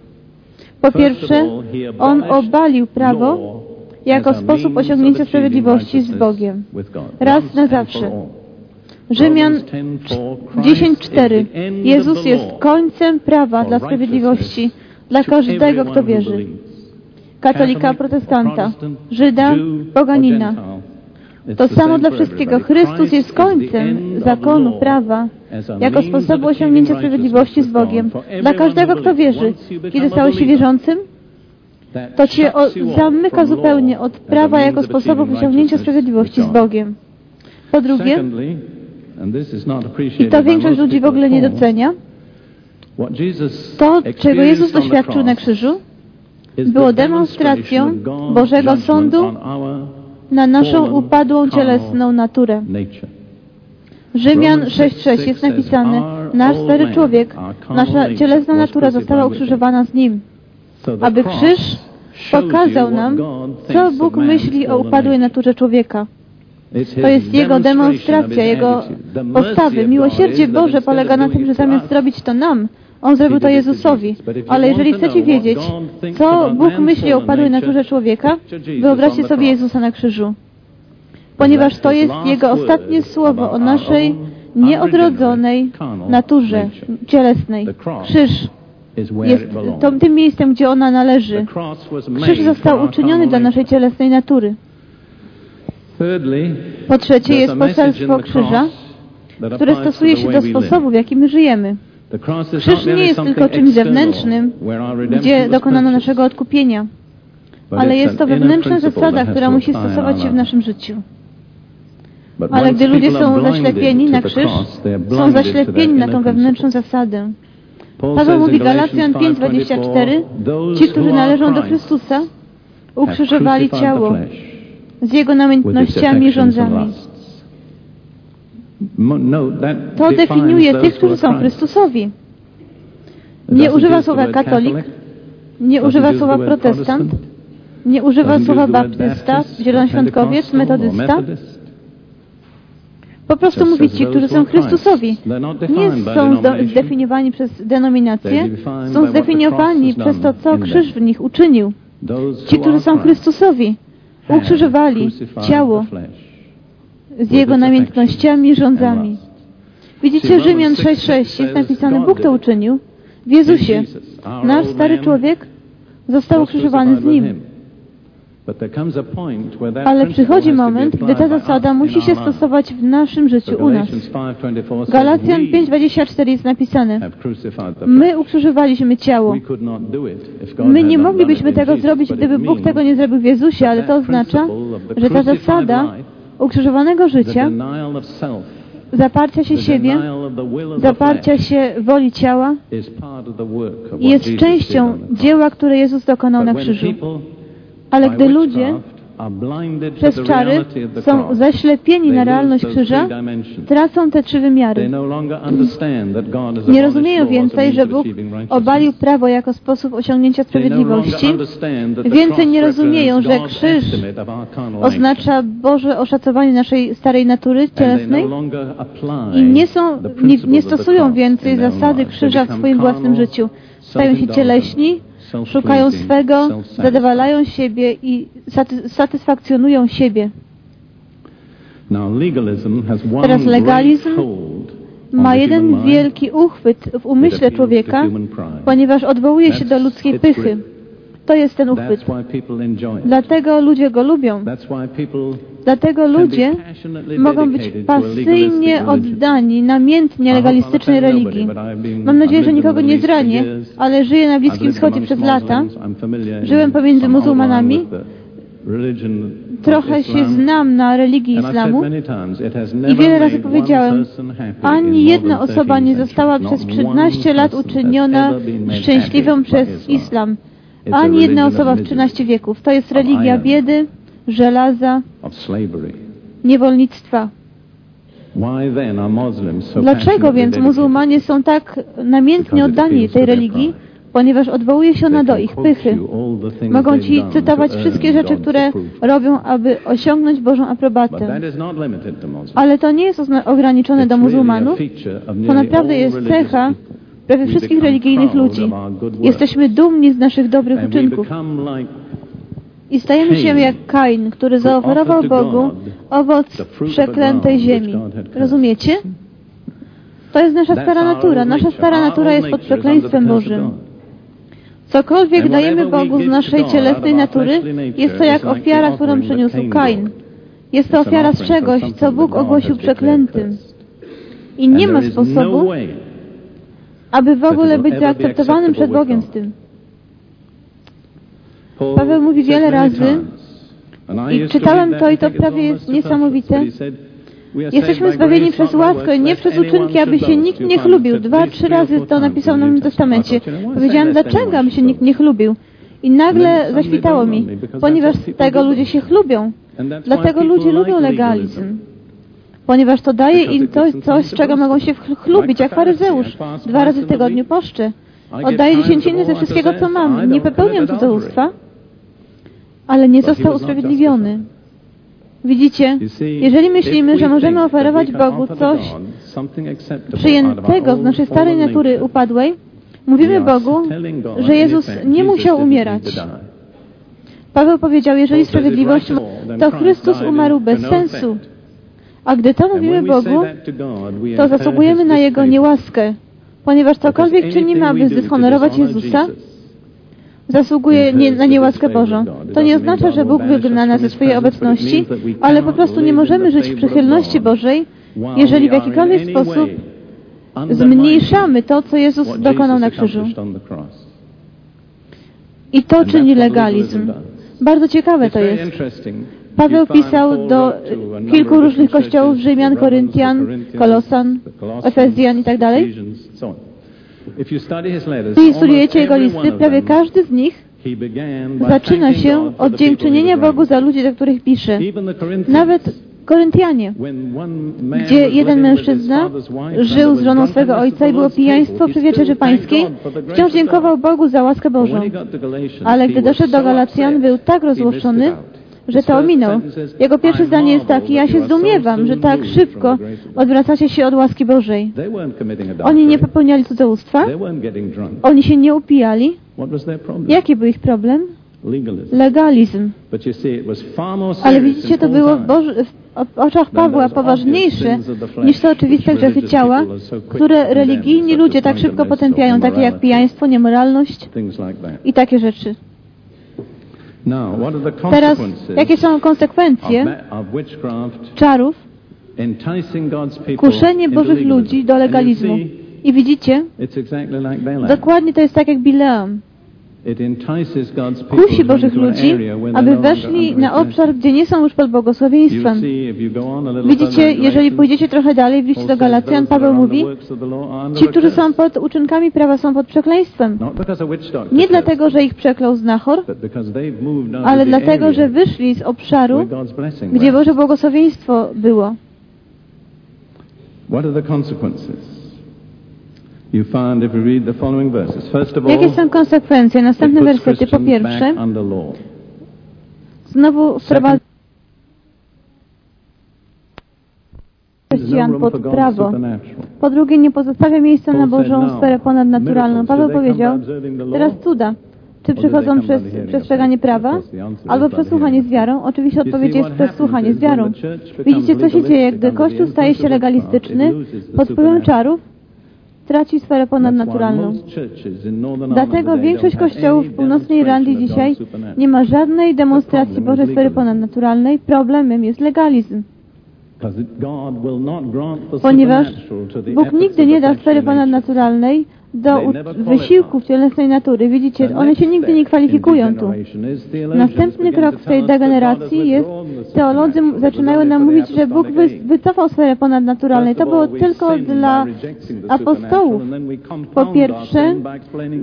Po pierwsze, On obalił prawo jako sposób osiągnięcia sprawiedliwości z Bogiem. Raz na zawsze. Rzymian 10:4. Jezus jest końcem prawa dla sprawiedliwości dla każdego, kto wierzy. Katolika, protestanta, Żyda, poganina. To samo dla wszystkiego. Chrystus jest końcem zakonu, prawa, jako sposobu osiągnięcia sprawiedliwości z Bogiem. Dla każdego, kto wierzy. Kiedy stałeś się wierzącym, to Cię zamyka zupełnie od prawa jako sposobu osiągnięcia sprawiedliwości z Bogiem. Po drugie, i to większość ludzi w ogóle nie docenia, to, czego Jezus doświadczył na krzyżu, było demonstracją Bożego Sądu na naszą upadłą cielesną naturę. Rzymian 6,6 jest napisane, nasz stary człowiek, nasza cielesna natura została ukrzyżowana z Nim, aby krzyż pokazał nam, co Bóg myśli o upadłej naturze człowieka. To jest Jego demonstracja, Jego postawy. Miłosierdzie Boże polega na tym, że zamiast zrobić to nam, On zrobił to Jezusowi. Ale jeżeli chcecie wiedzieć, co Bóg myśli o upadłej naturze człowieka, wyobraźcie sobie Jezusa na krzyżu. Ponieważ to jest Jego ostatnie słowo o naszej nieodrodzonej naturze cielesnej. Krzyż jest tym miejscem, gdzie ona należy. Krzyż został uczyniony dla naszej cielesnej natury. Po trzecie jest poselstwo krzyża, które stosuje się do sposobu, w jaki my żyjemy. Krzyż nie jest tylko czymś zewnętrznym, gdzie dokonano naszego odkupienia, ale jest to wewnętrzna zasada, która musi stosować się w naszym życiu. Ale gdy ludzie są zaślepieni na krzyż, są zaślepieni na tą wewnętrzną zasadę. Paweł mówi Galacjan 5:24 Ci, którzy należą do Chrystusa, ukrzyżowali ciało z Jego namiętnościami i rządzami. To definiuje tych, którzy są Chrystusowi. Nie używa słowa katolik, nie używa słowa protestant, nie używa słowa baptysta, zielonoświątkowiec, metodysta. Po prostu mówi ci, którzy są Chrystusowi. Nie są zdefiniowani przez denominację, są zdefiniowani przez to, co krzyż w nich uczynił. Ci, którzy są Chrystusowi, ukrzyżowali ciało z Jego namiętnościami i rządzami. Widzicie, Rzymian 6,6 jest napisane, Bóg to uczynił w Jezusie. Nasz stary człowiek został ukrzyżowany z Nim. Ale przychodzi moment, gdy ta zasada musi się stosować w naszym życiu u nas. Galacjan 5:24 jest napisane: My ukrzyżowaliśmy ciało. My nie moglibyśmy tego zrobić, gdyby Bóg tego nie zrobił w Jezusie, ale to oznacza, że ta zasada ukrzyżowanego życia, zaparcia się siebie, zaparcia się woli ciała, jest częścią dzieła, które Jezus dokonał na krzyżu. Ale gdy ludzie przez czary są zaślepieni na realność krzyża, tracą te trzy wymiary. Nie rozumieją więcej, że Bóg obalił prawo jako sposób osiągnięcia sprawiedliwości. Więcej nie rozumieją, że krzyż oznacza Boże oszacowanie naszej starej natury cielesnej i nie, są, nie, nie stosują więcej zasady krzyża w swoim własnym życiu. Stają się cieleśni, szukają swego, zadowalają siebie i satysfakcjonują siebie. Teraz legalizm ma jeden wielki uchwyt w umyśle człowieka, ponieważ odwołuje się do ludzkiej pychy. To jest ten uchwyt. Dlatego ludzie go lubią. Dlatego ludzie mogą być pasyjnie oddani, namiętnie legalistycznej religii. Mam nadzieję, że nikogo nie zranię, ale żyję na Bliskim Wschodzie przez lata. Żyłem pomiędzy muzułmanami. Trochę się znam na religii islamu i wiele razy powiedziałem, ani jedna osoba nie została przez 13 lat uczyniona szczęśliwą przez islam. Ani jedna osoba w 13 wieków. To jest religia biedy, żelaza, niewolnictwa. Dlaczego więc muzułmanie są tak namiętnie oddani tej religii? Ponieważ odwołuje się ona do ich pychy. Mogą Ci cytować wszystkie rzeczy, które robią, aby osiągnąć Bożą aprobatę. Ale to nie jest ograniczone do muzułmanów. To naprawdę jest cecha prawie wszystkich religijnych ludzi. Jesteśmy dumni z naszych dobrych uczynków. I stajemy się jak Kain, który zaoferował Bogu owoc przeklętej ziemi. Rozumiecie? To jest nasza stara natura. Nasza stara natura jest pod przekleństwem Bożym. Cokolwiek dajemy Bogu z naszej cielesnej natury, jest to jak ofiara, którą przyniósł Kain. Jest to ofiara z czegoś, co Bóg ogłosił przeklętym. I nie ma sposobu, aby w ogóle być zaakceptowanym przed Bogiem z tym. Paweł mówi wiele razy i czytałem to i to prawie jest niesamowite. Jesteśmy zbawieni przez łaskę, nie przez uczynki, aby się nikt nie chlubił. Dwa, trzy razy to napisał na moim testamencie. Powiedziałem, dlaczego aby się nikt nie chlubił. I nagle zaświtało mi, ponieważ z tego ludzie się chlubią. Dlatego ludzie lubią legalizm. Ponieważ to daje im to, coś, z czego mogą się chlubić, jak faryzeusz. Dwa razy w tygodniu poszczy. Oddaję dziesięciny ze wszystkiego, co mam. Nie popełniam cudzołóstwa ale nie został usprawiedliwiony. Widzicie, jeżeli myślimy, że możemy oferować Bogu coś przyjętego z naszej starej natury upadłej, mówimy Bogu, że Jezus nie musiał umierać. Paweł powiedział, jeżeli sprawiedliwość, to Chrystus umarł bez sensu. A gdy to mówimy Bogu, to zasługujemy na Jego niełaskę, ponieważ cokolwiek czynimy, aby zdeshonorować Jezusa, zasługuje nie, na niełaskę Bożą. To nie oznacza, że Bóg wygna nas ze swojej obecności, ale po prostu nie możemy żyć w przychylności Bożej, jeżeli w jakikolwiek sposób zmniejszamy to, co Jezus dokonał na krzyżu. I to czyni legalizm. Bardzo ciekawe to jest. Paweł pisał do kilku różnych kościołów, Rzymian, Koryntian, Kolosan, Efezjan i tak dalej. Jeśli studiujecie jego listy, prawie każdy z nich zaczyna się od dziękczynienia Bogu za ludzi, do których pisze. Nawet Koryntianie, gdzie jeden mężczyzna żył z żoną swego ojca i było pijaństwo przy wieczerzy pańskiej, wciąż dziękował Bogu za łaskę Bożą. Ale gdy doszedł do Galacjan, był tak rozłoszczony, że to ominął. Jego pierwsze zdanie jest takie, ja się zdumiewam, że tak szybko odwracacie się od łaski Bożej. Oni nie popełniali cudzołóstwa, oni się nie upijali. Jaki był ich problem? Legalizm. Ale widzicie, to było w, Boży, w oczach Pawła poważniejsze niż te oczywiste grzechy ciała, które religijni ludzie tak szybko potępiają, takie jak pijaństwo, niemoralność i takie rzeczy. Teraz, jakie są konsekwencje czarów, kuszenie Bożych ludzi do legalizmu? I widzicie, dokładnie to jest tak jak Bileam. Kusi Bożych ludzi, aby weszli na obszar, gdzie nie są już pod błogosławieństwem. Widzicie, jeżeli pójdziecie trochę dalej w liście do Galacjan, Paweł mówi, ci, którzy są pod uczynkami prawa, są pod przekleństwem. Nie dlatego, że ich przeklął znachor, ale dlatego, że wyszli z obszaru, gdzie Boże błogosławieństwo było. What are the consequences? Jakie są konsekwencje? Następne wersety. Po pierwsze, znowu wprowadza chrześcijan pod prawo. Po drugie, nie pozostawia miejsca na Bożą sferę ponadnaturalną. Paweł powiedział, teraz cuda. Czy przychodzą przez przestrzeganie prawa albo przesłuchanie z wiarą? Oczywiście odpowiedź jest przesłuchanie z wiarą. Widzicie, co się dzieje, gdy Kościół staje się legalistyczny pod wpływem czarów? Traci sferę ponadnaturalną. Dlatego większość kościołów w północnej Irlandii dzisiaj nie ma żadnej demonstracji Bożej sfery ponadnaturalnej. Problemem jest legalizm. Ponieważ Bóg nigdy nie da sfery ponadnaturalnej do wysiłków cielesnej natury. Widzicie, one się nigdy nie kwalifikują tu. Następny krok w tej degeneracji jest, teolodzy zaczynają nam mówić, że Bóg wycofał sferę ponadnaturalnej. To było tylko dla apostołów. Po pierwsze,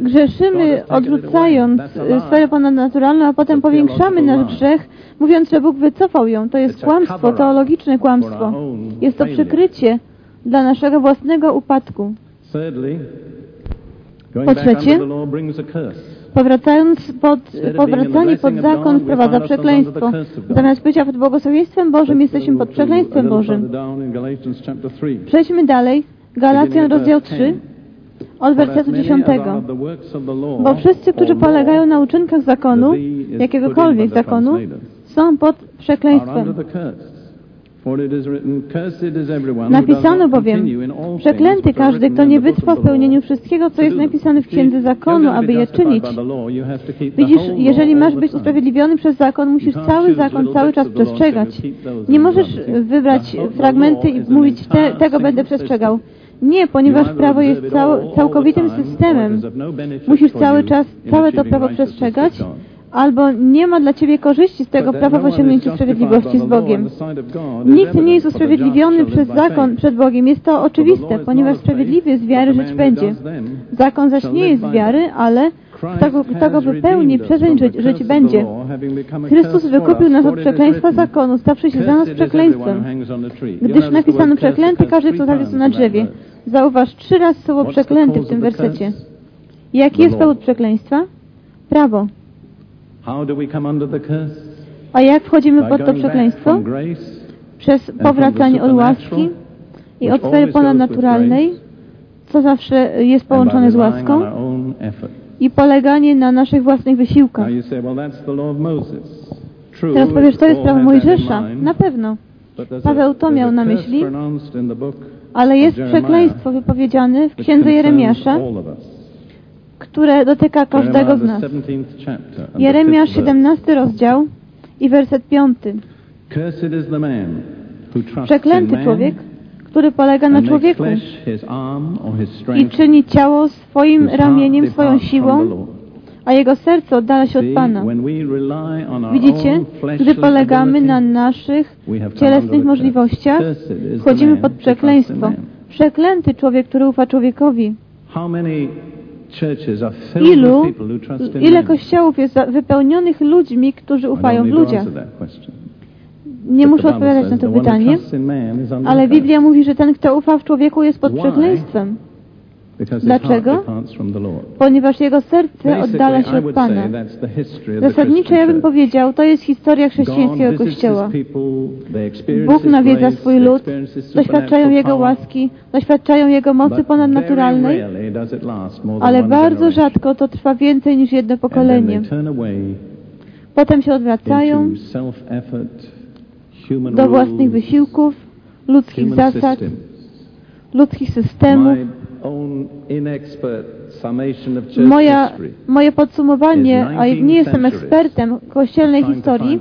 grzeszymy odrzucając sferę ponadnaturalną, a potem powiększamy nasz grzech, mówiąc, że Bóg wycofał ją. To jest kłamstwo, teologiczne kłamstwo. Jest to przykrycie dla naszego własnego upadku. Po trzecie, powracając pod, powracanie pod zakon wprowadza przekleństwo. Zamiast bycia pod błogosławieństwem Bożym, jesteśmy pod przekleństwem Bożym. Przejdźmy dalej. Galacjan, rozdział 3, od wersetu 10. Bo wszyscy, którzy polegają na uczynkach zakonu, jakiegokolwiek zakonu, są pod przekleństwem. Napisano bowiem, przeklęty każdy, kto nie wytrwa w pełnieniu wszystkiego, co jest napisane w Księdze Zakonu, aby je czynić. Widzisz, jeżeli masz być usprawiedliwiony przez zakon, musisz cały zakon cały czas przestrzegać. Nie możesz wybrać fragmenty i mówić, te, tego będę przestrzegał. Nie, ponieważ prawo jest cał, całkowitym systemem. Musisz cały czas całe to prawo przestrzegać albo nie ma dla Ciebie korzyści z tego prawa w osiągnięciu sprawiedliwości z Bogiem. Nikt nie jest usprawiedliwiony przez zakon przed Bogiem. Jest to oczywiste, ponieważ sprawiedliwy z wiary żyć będzie. Zakon zaś nie jest z wiary, ale kto go, kto go wypełni, przeżeń żyć, żyć będzie. Chrystus wykupił nas od przekleństwa zakonu, stawszy się za nas przekleństwem. Gdyż napisano przeklęty każdy, kto zawisł na drzewie. Zauważ trzy razy słowo przeklęty w tym wersecie. Jaki jest powód przekleństwa? Prawo. A jak wchodzimy pod to przekleństwo? Przez powracanie od łaski i od sfery ponadnaturalnej, co zawsze jest połączone z łaską, i poleganie na naszych własnych wysiłkach. Teraz powiesz, to jest prawo Mojżesza. Na pewno. Paweł to miał na myśli, ale jest przekleństwo wypowiedziane w księdze Jeremiasza, które dotyka każdego z nas. Jeremiasz 17 rozdział i werset 5. Przeklęty człowiek, który polega na człowieku i czyni ciało swoim ramieniem, swoją siłą, a jego serce oddala się od Pana. Widzicie, gdy polegamy na naszych cielesnych możliwościach, wchodzimy pod przekleństwo. Przeklęty człowiek, który ufa człowiekowi. Ilu, ile kościołów jest wypełnionych ludźmi, którzy ufają w ludziach? Nie muszę odpowiadać na to pytanie, ale Biblia mówi, że ten, kto ufa w człowieku, jest pod przekleństwem. Dlaczego? Ponieważ jego serce oddala się od Pana. Zasadniczo ja bym powiedział, to jest historia chrześcijańskiego Kościoła. Bóg nawiedza swój lud, doświadczają Jego łaski, doświadczają Jego mocy ponadnaturalnej, ale bardzo rzadko to trwa więcej niż jedno pokolenie. Potem się odwracają do własnych wysiłków, ludzkich zasad, ludzkich systemów, Moja, moje podsumowanie, a nie jestem ekspertem kościelnej historii,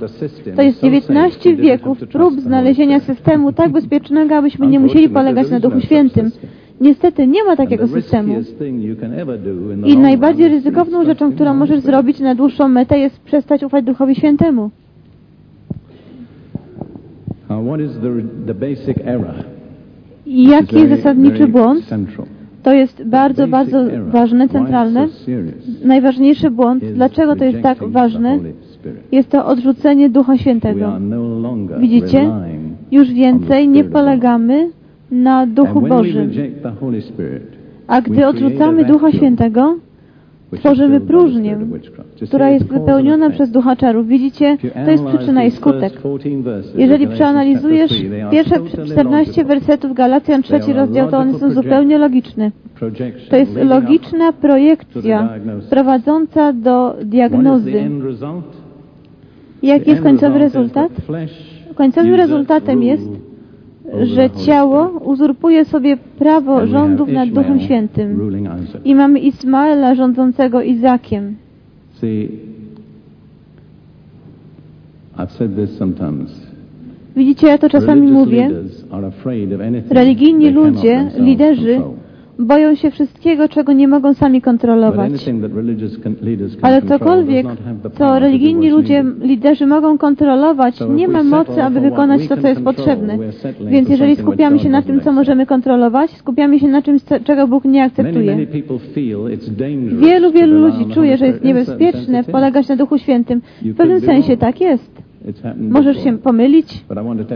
to jest 19 wieków prób znalezienia systemu tak bezpiecznego, abyśmy nie musieli polegać na Duchu Świętym. Niestety nie ma takiego systemu. I najbardziej ryzykowną rzeczą, którą możesz zrobić na dłuższą metę, jest przestać ufać Duchowi Świętemu. Jaki jest zasadniczy błąd? To jest bardzo, bardzo ważne, centralne. Najważniejszy błąd. Dlaczego to jest tak ważne? Jest to odrzucenie Ducha Świętego. No Widzicie? Już więcej nie polegamy na Duchu Bożym. A gdy odrzucamy Ducha Świętego, tworzymy próżnię, która jest wypełniona przez ducha czarów. Widzicie, to jest przyczyna i skutek. Jeżeli przeanalizujesz pierwsze 14 wersetów Galacjan 3 rozdział, to one są zupełnie logiczne. To jest logiczna projekcja prowadząca do diagnozy. Jaki jest końcowy rezultat? Końcowym rezultatem jest że ciało uzurpuje sobie prawo rządów nad Duchem Świętym. I mamy Ismaela rządzącego Izakiem. Widzicie, ja to czasami mówię. Religijni ludzie, liderzy boją się wszystkiego, czego nie mogą sami kontrolować. Ale cokolwiek, co religijni ludzie, liderzy mogą kontrolować, nie ma mocy, aby wykonać to, co jest potrzebne. Więc jeżeli skupiamy się na tym, co możemy kontrolować, skupiamy się na czymś, czego Bóg nie akceptuje. Wielu, wielu ludzi czuje, że jest niebezpieczne polegać na Duchu Świętym. W pewnym sensie tak jest. Możesz się pomylić,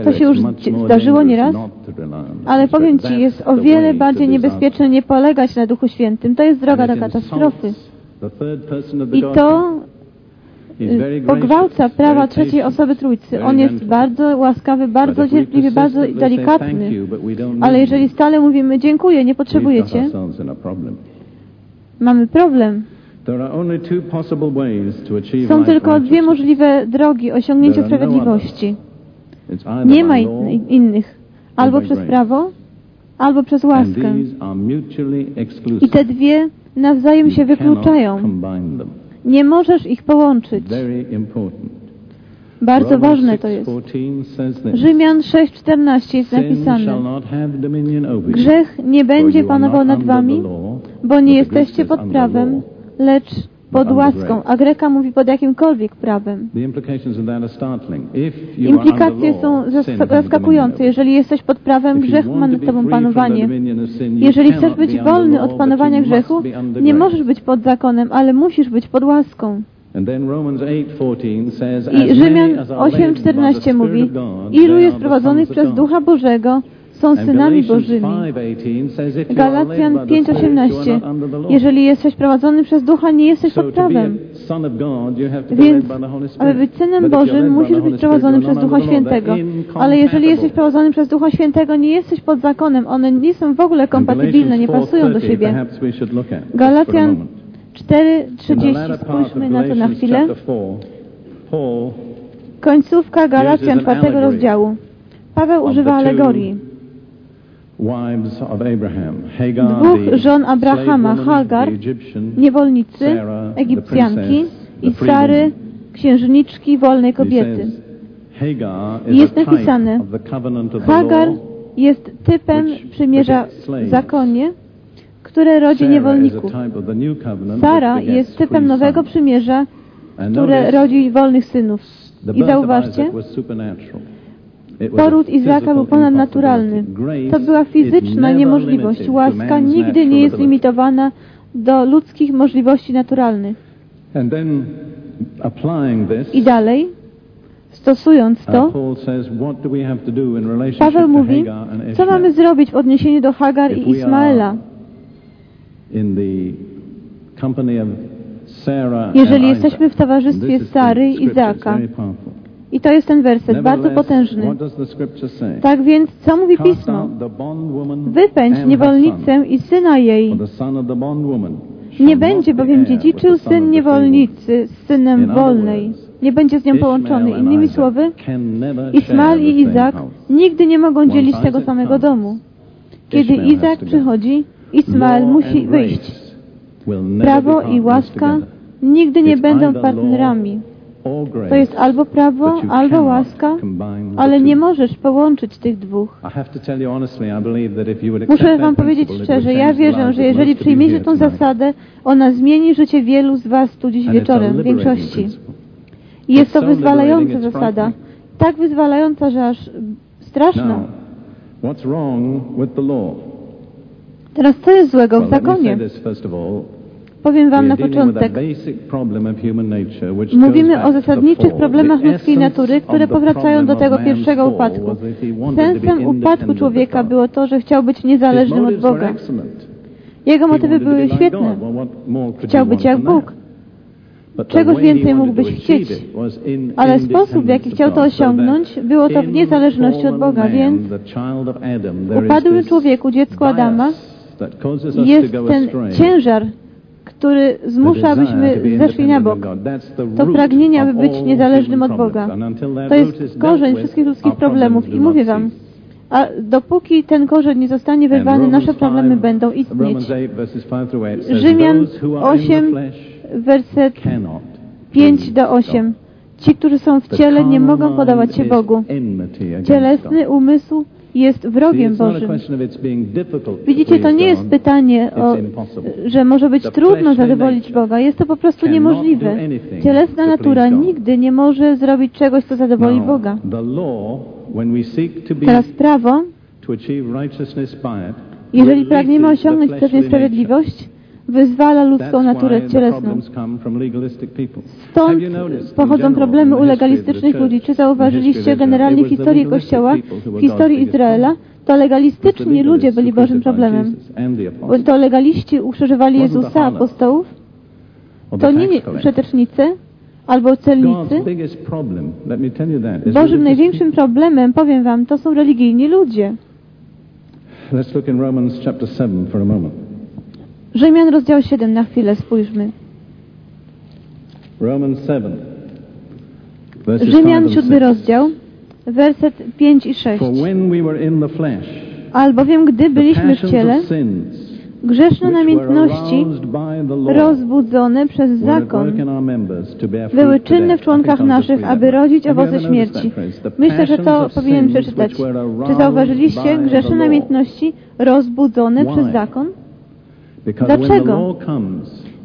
to się już zdarzyło nieraz, ale powiem Ci, jest o wiele bardziej niebezpieczne nie polegać na Duchu Świętym. To jest droga do katastrofy. I to y, pogwałca prawa trzeciej osoby Trójcy. On jest bardzo łaskawy, bardzo cierpliwy, bardzo delikatny. Ale jeżeli stale mówimy dziękuję, nie potrzebujecie, mamy problem. Są tylko dwie możliwe drogi osiągnięcia sprawiedliwości. Nie ma innych. Albo przez prawo, albo przez łaskę. I te dwie nawzajem się wykluczają. Nie możesz ich połączyć. Bardzo ważne to jest. Rzymian 6:14 jest napisane. Grzech nie będzie panował nad wami, bo nie jesteście pod prawem, lecz pod łaską, a Greka mówi pod jakimkolwiek prawem. Implikacje są zaskakujące. Jeżeli jesteś pod prawem, grzech ma nad tobą panowanie. Jeżeli chcesz być wolny od panowania grzechu, nie możesz być pod zakonem, ale musisz być pod łaską. I Rzymian 8:14 mówi, ilu jest prowadzonych przez Ducha Bożego, są synami Bożymi. Galacjan 5:18. Jeżeli jesteś prowadzony przez Ducha, nie jesteś pod prawem. Więc, aby być synem Bożym, musisz być prowadzony przez Ducha Świętego. Ale jeżeli jesteś prowadzony przez Ducha Świętego, nie jesteś pod zakonem. One nie są w ogóle kompatybilne, nie pasują do siebie. Galacjan 4:30. Spójrzmy na to na chwilę. Końcówka Galacjan 4 rozdziału. Paweł używa alegorii dwóch żon Abrahama, Hagar, niewolnicy, Egipcjanki i Sary, księżniczki wolnej kobiety. I jest napisane, Hagar jest typem przymierza w zakonie, które rodzi niewolników. Sara jest typem nowego przymierza, które rodzi wolnych synów. I zauważcie, poród Izaka był ponadnaturalny. To była fizyczna niemożliwość. Łaska nigdy nie jest limitowana do ludzkich możliwości naturalnych. I dalej, stosując to, uh, Paweł mówi, co mamy zrobić w odniesieniu do Hagar i Ismaela. Jeżeli jesteśmy w towarzystwie Sary i Izaka, i to jest ten werset, bardzo potężny. Tak więc, co mówi Pismo? Wypędź niewolnicę i syna jej. Nie będzie bowiem dziedziczył syn niewolnicy z synem wolnej. Nie będzie z nią połączony. Innymi słowy, Ismael i Izak nigdy nie mogą dzielić tego samego domu. Kiedy Izak przychodzi, Ismael musi wyjść. Prawo i łaska nigdy nie będą partnerami. To jest albo prawo, albo łaska, ale nie możesz połączyć tych dwóch. Muszę Wam powiedzieć szczerze, ja wierzę, że jeżeli przyjmiecie tą zasadę, ona zmieni życie wielu z Was tu dziś wieczorem, w większości. I jest to wyzwalająca zasada. Tak wyzwalająca, że aż straszna. Teraz co jest złego w zakonie? Powiem Wam na początek. Mówimy o zasadniczych problemach ludzkiej natury, które powracają do tego pierwszego upadku. Sensem upadku człowieka było to, że chciał być niezależnym od Boga. Jego motywy były świetne. Chciał być jak Bóg. Czegoś więcej mógłbyś chcieć. Ale sposób, w jaki chciał to osiągnąć, było to w niezależności od Boga, więc upadłym człowieku, dziecku Adama, jest ten ciężar, który zmusza, abyśmy zeszli na bok. To pragnienie, aby być niezależnym od Boga. To jest korzeń wszystkich ludzkich problemów i mówię Wam, a dopóki ten korzeń nie zostanie wyrwany, nasze problemy będą istnieć. Rzymian 8, werset 5 do 8. Ci, którzy są w ciele, nie mogą podawać się Bogu. Cielesny umysł jest wrogiem Bożym. Widzicie, to nie jest pytanie, o, że może być trudno zadowolić Boga. Jest to po prostu niemożliwe. Cielesna natura nigdy nie może zrobić czegoś, co zadowoli Boga. Teraz prawo, jeżeli pragniemy osiągnąć przez nie sprawiedliwość, wyzwala ludzką naturę cielesną. Stąd pochodzą problemy u legalistycznych ludzi. Czy zauważyliście generalnie w historii Kościoła, w historii Izraela, to legalistyczni ludzie byli Bożym problemem. To legaliści ukrzyżowali Jezusa, apostołów, to nie przetecznicy albo celnicy. Bożym największym problemem, powiem Wam, to są religijni ludzie. Let's look in Romans chapter 7 for a moment. Rzymian, rozdział 7, na chwilę spójrzmy. Rzymian, 7 rozdział, werset 5 i 6. Albowiem, gdy byliśmy w ciele, grzeszne namiętności rozbudzone przez zakon były czynne w członkach naszych, aby rodzić owoce śmierci. Myślę, że to powinienem przeczytać. Czy zauważyliście grzeszne namiętności rozbudzone przez zakon? Dlaczego?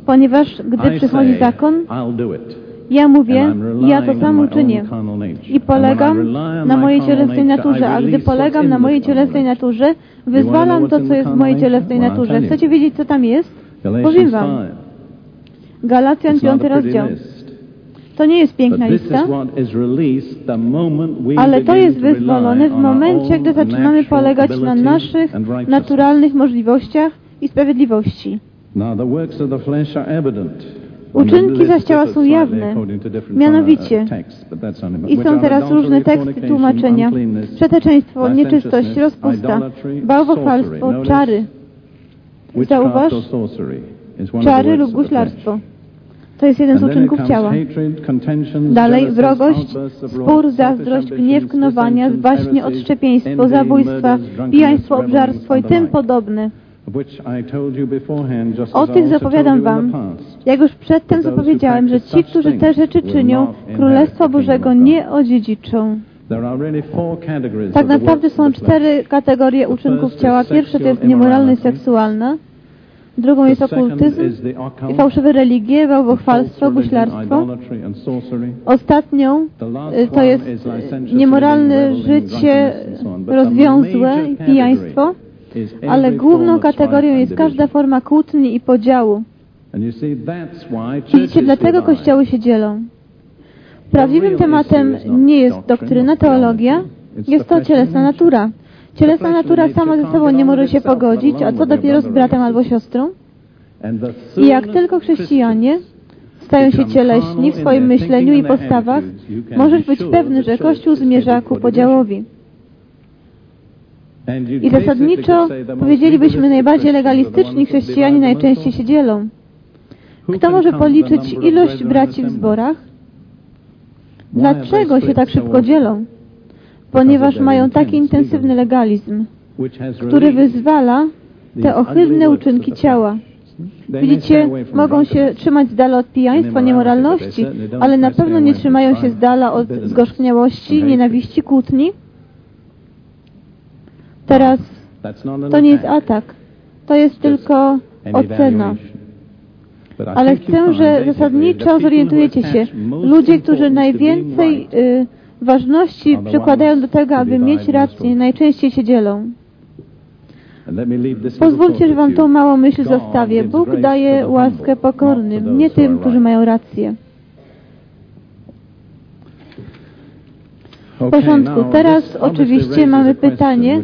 Ponieważ gdy przychodzi zakon, ja mówię, ja to samo uczynię i polegam na mojej cielesnej naturze, a gdy polegam na mojej cielesnej naturze, wyzwalam to, co jest w mojej cielesnej naturze. Chcecie wiedzieć, co tam jest? Powiem Wam. Galacjan 5 rozdział. To nie jest piękna lista, ale to jest wyzwolone w momencie, gdy zaczynamy polegać na naszych naturalnych możliwościach i sprawiedliwości. Uczynki zaś ciała są jawne, mianowicie i są teraz różne teksty tłumaczenia. Przeteczeństwo, nieczystość, rozpusta, bałwochwalstwo, czary. Zauważ, czary lub guślarstwo. To jest jeden z uczynków ciała. Dalej wrogość, spór, zazdrość, gniew, knowania, zbaśnie, odszczepieństwo, zabójstwa, pijaństwo, obżarstwo i tym podobne. O tych zapowiadam Wam, jak już przedtem zapowiedziałem, że ci, którzy te rzeczy czynią, Królestwa Bożego nie odziedziczą. Tak naprawdę są cztery kategorie uczynków ciała. Pierwsze to jest niemoralność seksualna, drugą jest okultyzm. i fałszywe religie, bałwochwalstwo, guślarstwo. Ostatnią y, to jest niemoralne życie rozwiązłe i pijaństwo, ale główną kategorią jest każda forma kłótni i podziału. Widzicie, dlatego kościoły się dzielą. Prawdziwym tematem nie jest doktryna, teologia, jest to cielesna natura. Cielesna natura sama ze sobą nie może się pogodzić, a co dopiero z bratem albo siostrą? I jak tylko chrześcijanie stają się cieleśni w swoim myśleniu i postawach, możesz być pewny, że Kościół zmierza ku podziałowi. I zasadniczo powiedzielibyśmy najbardziej legalistyczni chrześcijanie najczęściej się dzielą. Kto może policzyć ilość braci w zborach? Dlaczego się tak szybko dzielą? Ponieważ mają taki intensywny legalizm, który wyzwala te ohydne uczynki ciała. Widzicie, mogą się trzymać z dala od pijaństwa, niemoralności, ale na pewno nie trzymają się z dala od zgorzkniałości, nienawiści, kłótni. Teraz to nie jest atak, to jest tylko ocena. Ale chcę, że zasadniczo zorientujecie się. Ludzie, którzy najwięcej y, ważności przykładają do tego, aby mieć rację, najczęściej się dzielą. Pozwólcie, że Wam tą małą myśl zostawię. Bóg daje łaskę pokornym, nie tym, którzy mają rację. W porządku. Teraz oczywiście mamy pytanie,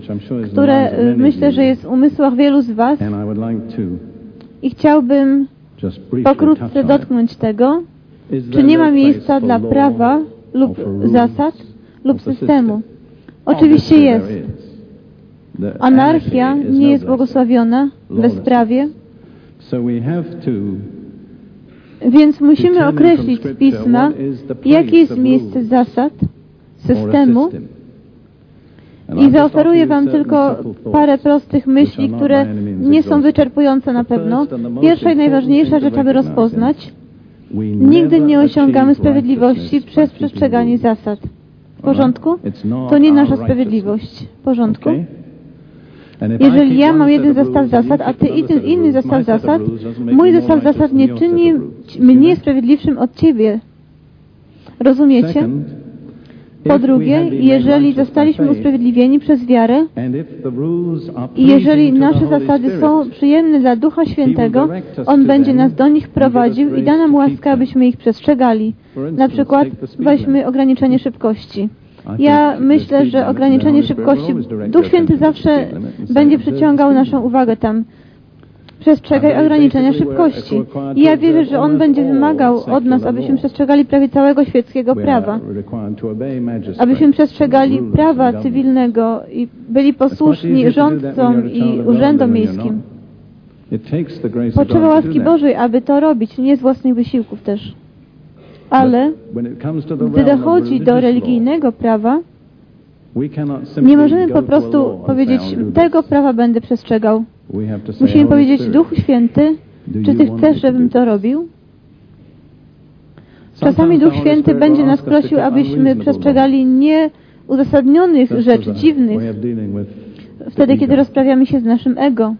które y, myślę, że jest w umysłach wielu z Was. I chciałbym pokrótce dotknąć tego, czy nie ma miejsca dla prawa lub zasad lub systemu. Oczywiście jest. Anarchia nie jest błogosławiona bezprawie, więc musimy określić z Pisma, jakie jest miejsce zasad, systemu i zaoferuję Wam tylko parę prostych myśli, które nie są wyczerpujące na pewno. Pierwsza i najważniejsza rzecz, aby rozpoznać. Nigdy nie osiągamy sprawiedliwości przez przestrzeganie zasad. W porządku? To nie nasza sprawiedliwość. W porządku? Jeżeli ja mam jeden zestaw zasad, a Ty inny zestaw zasad, mój zestaw zasad nie czyni mnie sprawiedliwszym od Ciebie. Rozumiecie? Po drugie, jeżeli zostaliśmy usprawiedliwieni przez wiarę i jeżeli nasze zasady są przyjemne dla Ducha Świętego, On będzie nas do nich prowadził i da nam łaskę, abyśmy ich przestrzegali. Na przykład weźmy ograniczenie szybkości. Ja myślę, że ograniczenie szybkości, Duch Święty zawsze będzie przyciągał naszą uwagę tam przestrzegaj ograniczenia szybkości. I ja wierzę, że On będzie wymagał od nas, abyśmy przestrzegali prawie całego świeckiego prawa, abyśmy przestrzegali prawa cywilnego i byli posłuszni rządcom i urzędom miejskim. Potrzeba łaski Bożej, aby to robić, nie z własnych wysiłków też. Ale gdy dochodzi do religijnego prawa, nie możemy po prostu powiedzieć, tego prawa będę przestrzegał. Musimy powiedzieć, Duchu Święty, czy Ty chcesz, żebym to robił? Czasami Duch Święty będzie nas prosił, abyśmy przestrzegali nieuzasadnionych rzeczy, dziwnych, wtedy, kiedy rozprawiamy się z naszym ego.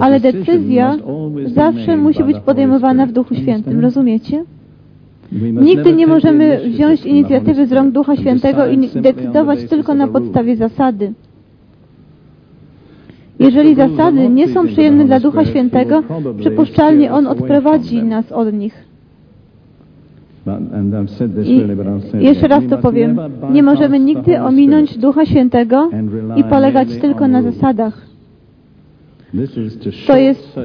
Ale decyzja zawsze musi być podejmowana w Duchu Świętym, rozumiecie? Nigdy nie możemy wziąć inicjatywy z rąk Ducha Świętego i decydować tylko na podstawie zasady. Jeżeli zasady nie są przyjemne dla Ducha Świętego, przypuszczalnie On odprowadzi nas od nich. I jeszcze raz to powiem. Nie możemy nigdy ominąć Ducha Świętego i polegać tylko na zasadach. To jest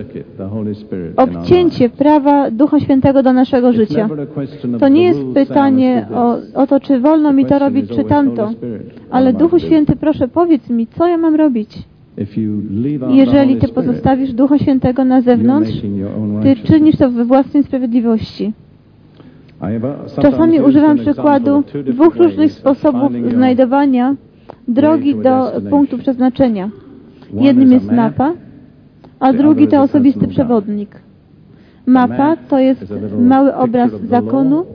obcięcie prawa Ducha Świętego do naszego życia. To nie jest pytanie o, o to, czy wolno mi to robić, czy tamto. Ale Duchu Święty, proszę, powiedz mi, co ja mam robić. Jeżeli Ty pozostawisz Ducha Świętego na zewnątrz, Ty czynisz to we własnej sprawiedliwości. Czasami używam przykładu dwóch różnych sposobów znajdowania drogi do punktu przeznaczenia. Jednym jest mapa, a drugi to osobisty przewodnik. Mapa to jest mały obraz zakonu,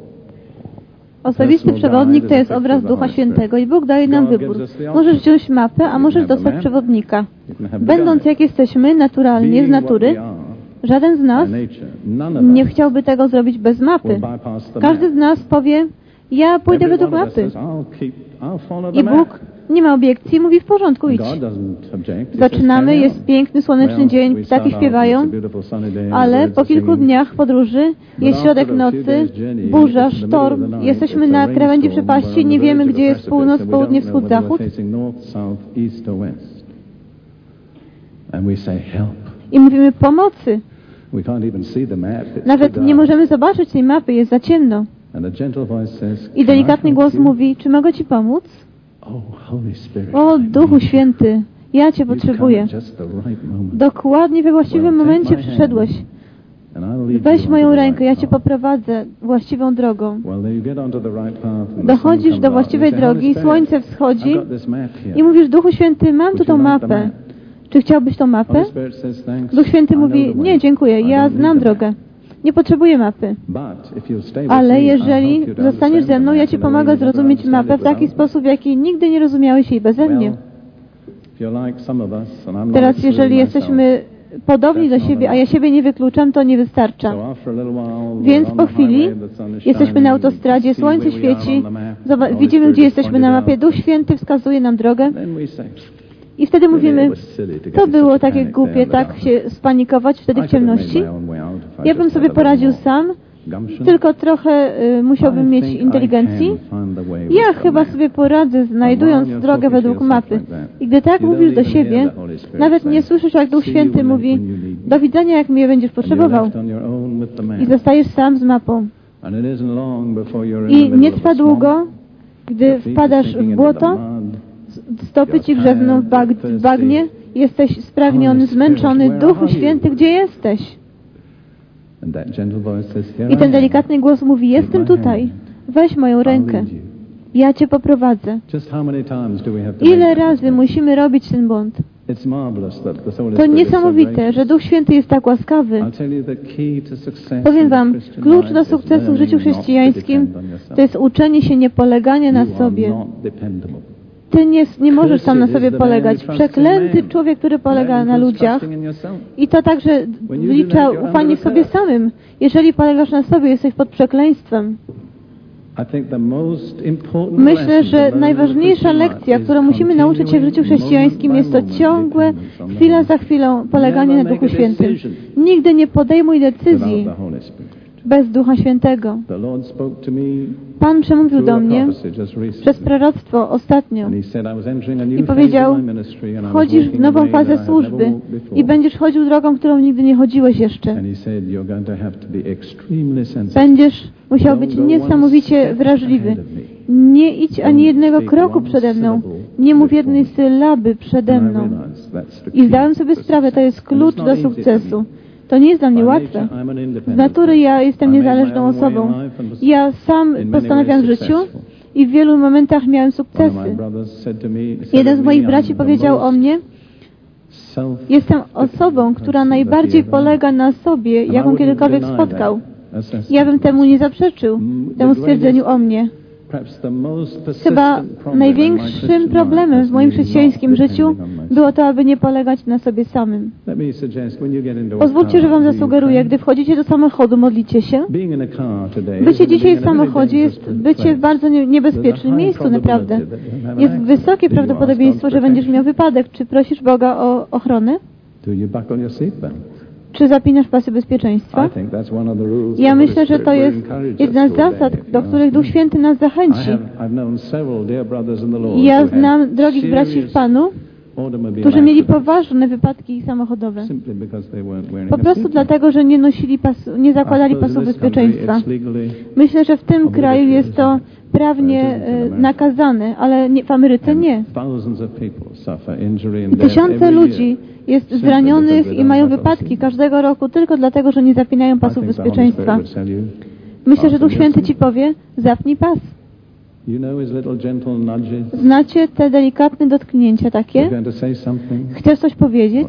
Osobisty przewodnik to jest obraz Ducha Świętego i Bóg daje nam wybór. Możesz wziąć mapę, a możesz dostać przewodnika. Będąc jak jesteśmy, naturalnie, z natury, żaden z nas nie chciałby tego zrobić bez mapy. Każdy z nas powie, ja pójdę według mapy. I Bóg nie ma obiekcji, mówi w porządku, idź. Zaczynamy, jest piękny, słoneczny dzień, ptaki śpiewają, ale po kilku dniach podróży jest środek nocy, burza, sztorm, jesteśmy na krawędzi przepaści, nie wiemy, gdzie jest północ, południe, wschód, zachód. I mówimy pomocy. Nawet nie możemy zobaczyć tej mapy, jest za ciemno. I delikatny głos mówi, czy mogę Ci pomóc? O, Duchu Święty, ja Cię potrzebuję. Dokładnie we właściwym momencie przyszedłeś. Weź moją rękę, ja Cię poprowadzę właściwą drogą. Dochodzisz do właściwej drogi, słońce wschodzi i mówisz, Duchu Święty, mam tu tą mapę. Czy chciałbyś tą mapę? Duch Święty mówi, nie, dziękuję, ja znam drogę. Nie potrzebuję mapy. Ale jeżeli zostaniesz ze mną, ja Ci pomogę zrozumieć mapę w taki sposób, w jaki nigdy nie rozumiałeś jej beze mnie. Teraz, jeżeli jesteśmy podobni do siebie, a ja siebie nie wykluczam, to nie wystarcza. Więc po chwili jesteśmy na autostradzie, słońce świeci, widzimy, gdzie jesteśmy na mapie, Duch Święty wskazuje nam drogę. I wtedy mówimy, to było takie głupie, tak się spanikować wtedy w ciemności. Ja bym sobie poradził sam, tylko trochę y, musiałbym mieć inteligencji. Ja chyba sobie poradzę, znajdując drogę według mapy. I gdy tak mówisz do siebie, nawet nie słyszysz, jak Duch Święty mówi, do widzenia, jak mnie będziesz potrzebował. I zostajesz sam z mapą. I nie trwa długo, gdy wpadasz w błoto, stopy Ci grzewną w, bag w bagnie, jesteś spragniony, zmęczony. Duchu Święty, gdzie jesteś? I ten delikatny głos mówi, jestem tutaj, weź moją rękę, ja Cię poprowadzę. Ile razy musimy robić ten błąd? To niesamowite, że Duch Święty jest tak łaskawy. Powiem Wam, klucz do sukcesu w życiu chrześcijańskim to jest uczenie się niepolegania na sobie. Ty nie, nie możesz sam na sobie polegać. Przeklęty człowiek, który polega na ludziach i to także wlicza ufanie w sobie samym. Jeżeli polegasz na sobie, jesteś pod przekleństwem. Myślę, że najważniejsza lekcja, którą musimy nauczyć się w życiu chrześcijańskim jest to ciągłe, chwila za chwilą poleganie na Duchu Świętym. Nigdy nie podejmuj decyzji bez Ducha Świętego. Pan przemówił do mnie przez proroctwo ostatnio i powiedział, wchodzisz w nową fazę służby i będziesz chodził drogą, którą nigdy nie chodziłeś jeszcze. Będziesz musiał być niesamowicie wrażliwy. Nie idź ani jednego kroku przede mną. Nie mów jednej sylaby przede mną. I zdałem sobie sprawę, to jest klucz do sukcesu. To nie jest dla mnie łatwe. Z natury ja jestem niezależną osobą. Ja sam postanawiam w życiu i w wielu momentach miałem sukcesy. Jeden z moich braci powiedział o mnie, jestem osobą, która najbardziej polega na sobie, jaką kiedykolwiek spotkał. Ja bym temu nie zaprzeczył, temu stwierdzeniu o mnie. Chyba największym problemem w moim chrześcijańskim życiu było to, aby nie polegać na sobie samym. Pozwólcie, że Wam zasugeruję, gdy wchodzicie do samochodu, modlicie się. Bycie dzisiaj w samochodzie jest bycie w bardzo niebezpiecznym miejscu, naprawdę. Jest wysokie prawdopodobieństwo, że będziesz miał wypadek. Czy prosisz Boga o ochronę? Czy zapinasz pasy bezpieczeństwa? Ja myślę, że to jest jedna z zasad, do których Duch Święty nas zachęci. Ja znam drogich braci w Panu, którzy mieli poważne wypadki samochodowe. Po prostu dlatego, że nie nosili pasu, nie zakładali pasów bezpieczeństwa. Myślę, że w tym kraju jest to prawnie e, nakazane, ale nie, w Ameryce nie. Tysiące ludzi jest zranionych i mają wypadki każdego roku tylko dlatego, że nie zapinają pasów bezpieczeństwa. Myślę, że Duch Święty Ci powie, zapnij pas. Znacie te delikatne dotknięcia takie? Chcesz coś powiedzieć?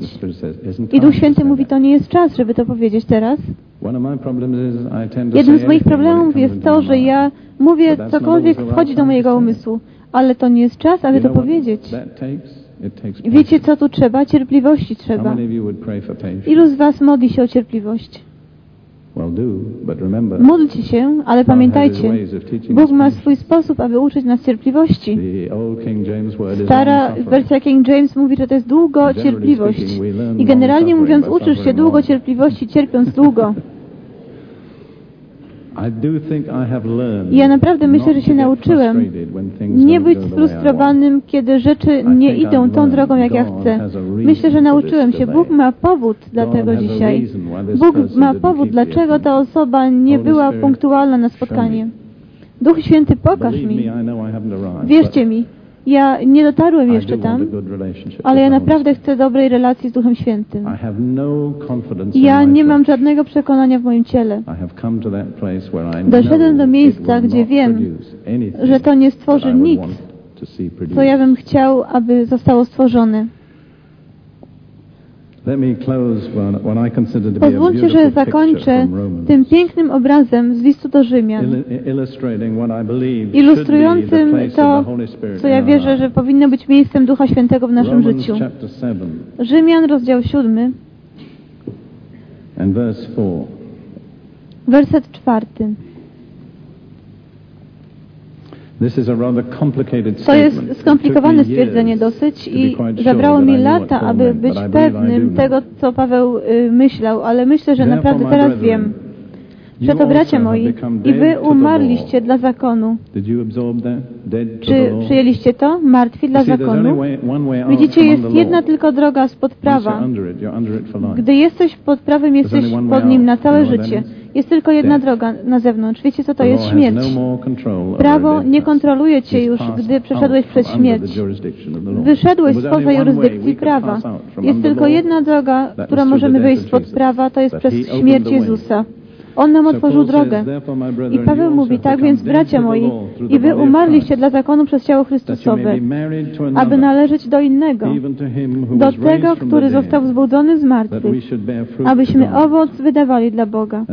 I Duch Święty mówi, to nie jest czas, żeby to powiedzieć teraz. Jednym z moich problemów jest to, że ja mówię cokolwiek wchodzi do mojego umysłu, ale to nie jest czas, aby to powiedzieć. Wiecie, co tu trzeba? Cierpliwości trzeba. Ilu z Was modli się o cierpliwość? Módlcie się, ale pamiętajcie, Bóg ma swój sposób, aby uczyć nas cierpliwości. Stara wersja King James mówi, że to jest długo cierpliwość. I generalnie mówiąc, uczysz się długo cierpliwości, cierpiąc długo. Ja naprawdę myślę, że się nauczyłem nie być sfrustrowanym, kiedy rzeczy nie idą tą drogą, jak ja chcę. Myślę, że nauczyłem się. Bóg ma powód dla tego dzisiaj. Bóg ma powód, dlaczego ta osoba nie była punktualna na spotkanie. Duch Święty, pokaż mi. Wierzcie mi, ja nie dotarłem jeszcze tam, ale ja naprawdę chcę dobrej relacji z Duchem Świętym. No ja nie mam żadnego przekonania w moim ciele. Doszedłem do miejsca, gdzie wiem, że to nie stworzy nic, co ja bym chciał, aby zostało stworzone. Pozwólcie, że zakończę tym pięknym obrazem z listu do Rzymian, ilustrującym to, co ja wierzę, że powinno być miejscem Ducha Świętego w naszym życiu. Rzymian, rozdział 7, werset czwarty. To jest skomplikowane stwierdzenie dosyć i zabrało mi lata, aby być pewnym tego, co Paweł y, myślał, ale myślę, że naprawdę teraz wiem. Przeto, bracia moi, i wy umarliście dla zakonu. Czy przyjęliście to? Martwi dla zakonu? Widzicie, jest jedna tylko droga spod prawa. Gdy jesteś pod prawem, jesteś pod nim na całe życie. Jest tylko jedna droga na zewnątrz. Wiecie, co to jest? Śmierć. Prawo nie kontroluje Cię już, gdy przeszedłeś przez śmierć. Wyszedłeś spoza jurysdykcji prawa. Jest tylko jedna droga, która możemy wyjść spod prawa, to jest przez śmierć Jezusa. On nam otworzył drogę. I Paweł mówi, tak więc bracia moi, i wy umarliście dla zakonu przez ciało Chrystusowe, aby należeć do innego, do tego, który został wzbudzony z martwych, abyśmy owoc wydawali dla Boga.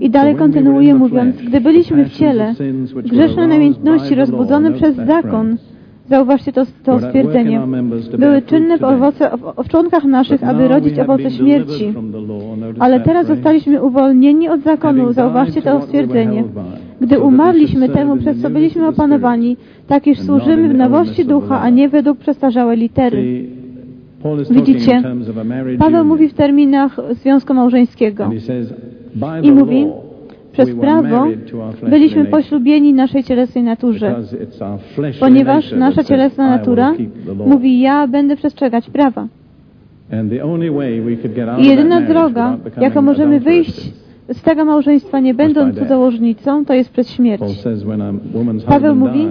I dalej kontynuuje mówiąc, gdy byliśmy w ciele, grzeszne namiętności rozbudzone przez zakon, Zauważcie to, to stwierdzenie. Były czynne w, owoce, w członkach naszych, aby rodzić owoce śmierci. Ale teraz zostaliśmy uwolnieni od zakonu. Zauważcie to stwierdzenie. Gdy umarliśmy temu, przez co byliśmy opanowani, tak iż służymy w nowości ducha, a nie według przestarzałej litery. Widzicie, Paweł mówi w terminach związku małżeńskiego i mówi, przez prawo byliśmy poślubieni naszej cielesnej naturze, ponieważ nasza cielesna natura mówi, ja będę przestrzegać prawa. I jedyna droga, jaką możemy wyjść z tego małżeństwa, nie będąc cudzołożnicą, to jest przez śmierć. Paweł mówi,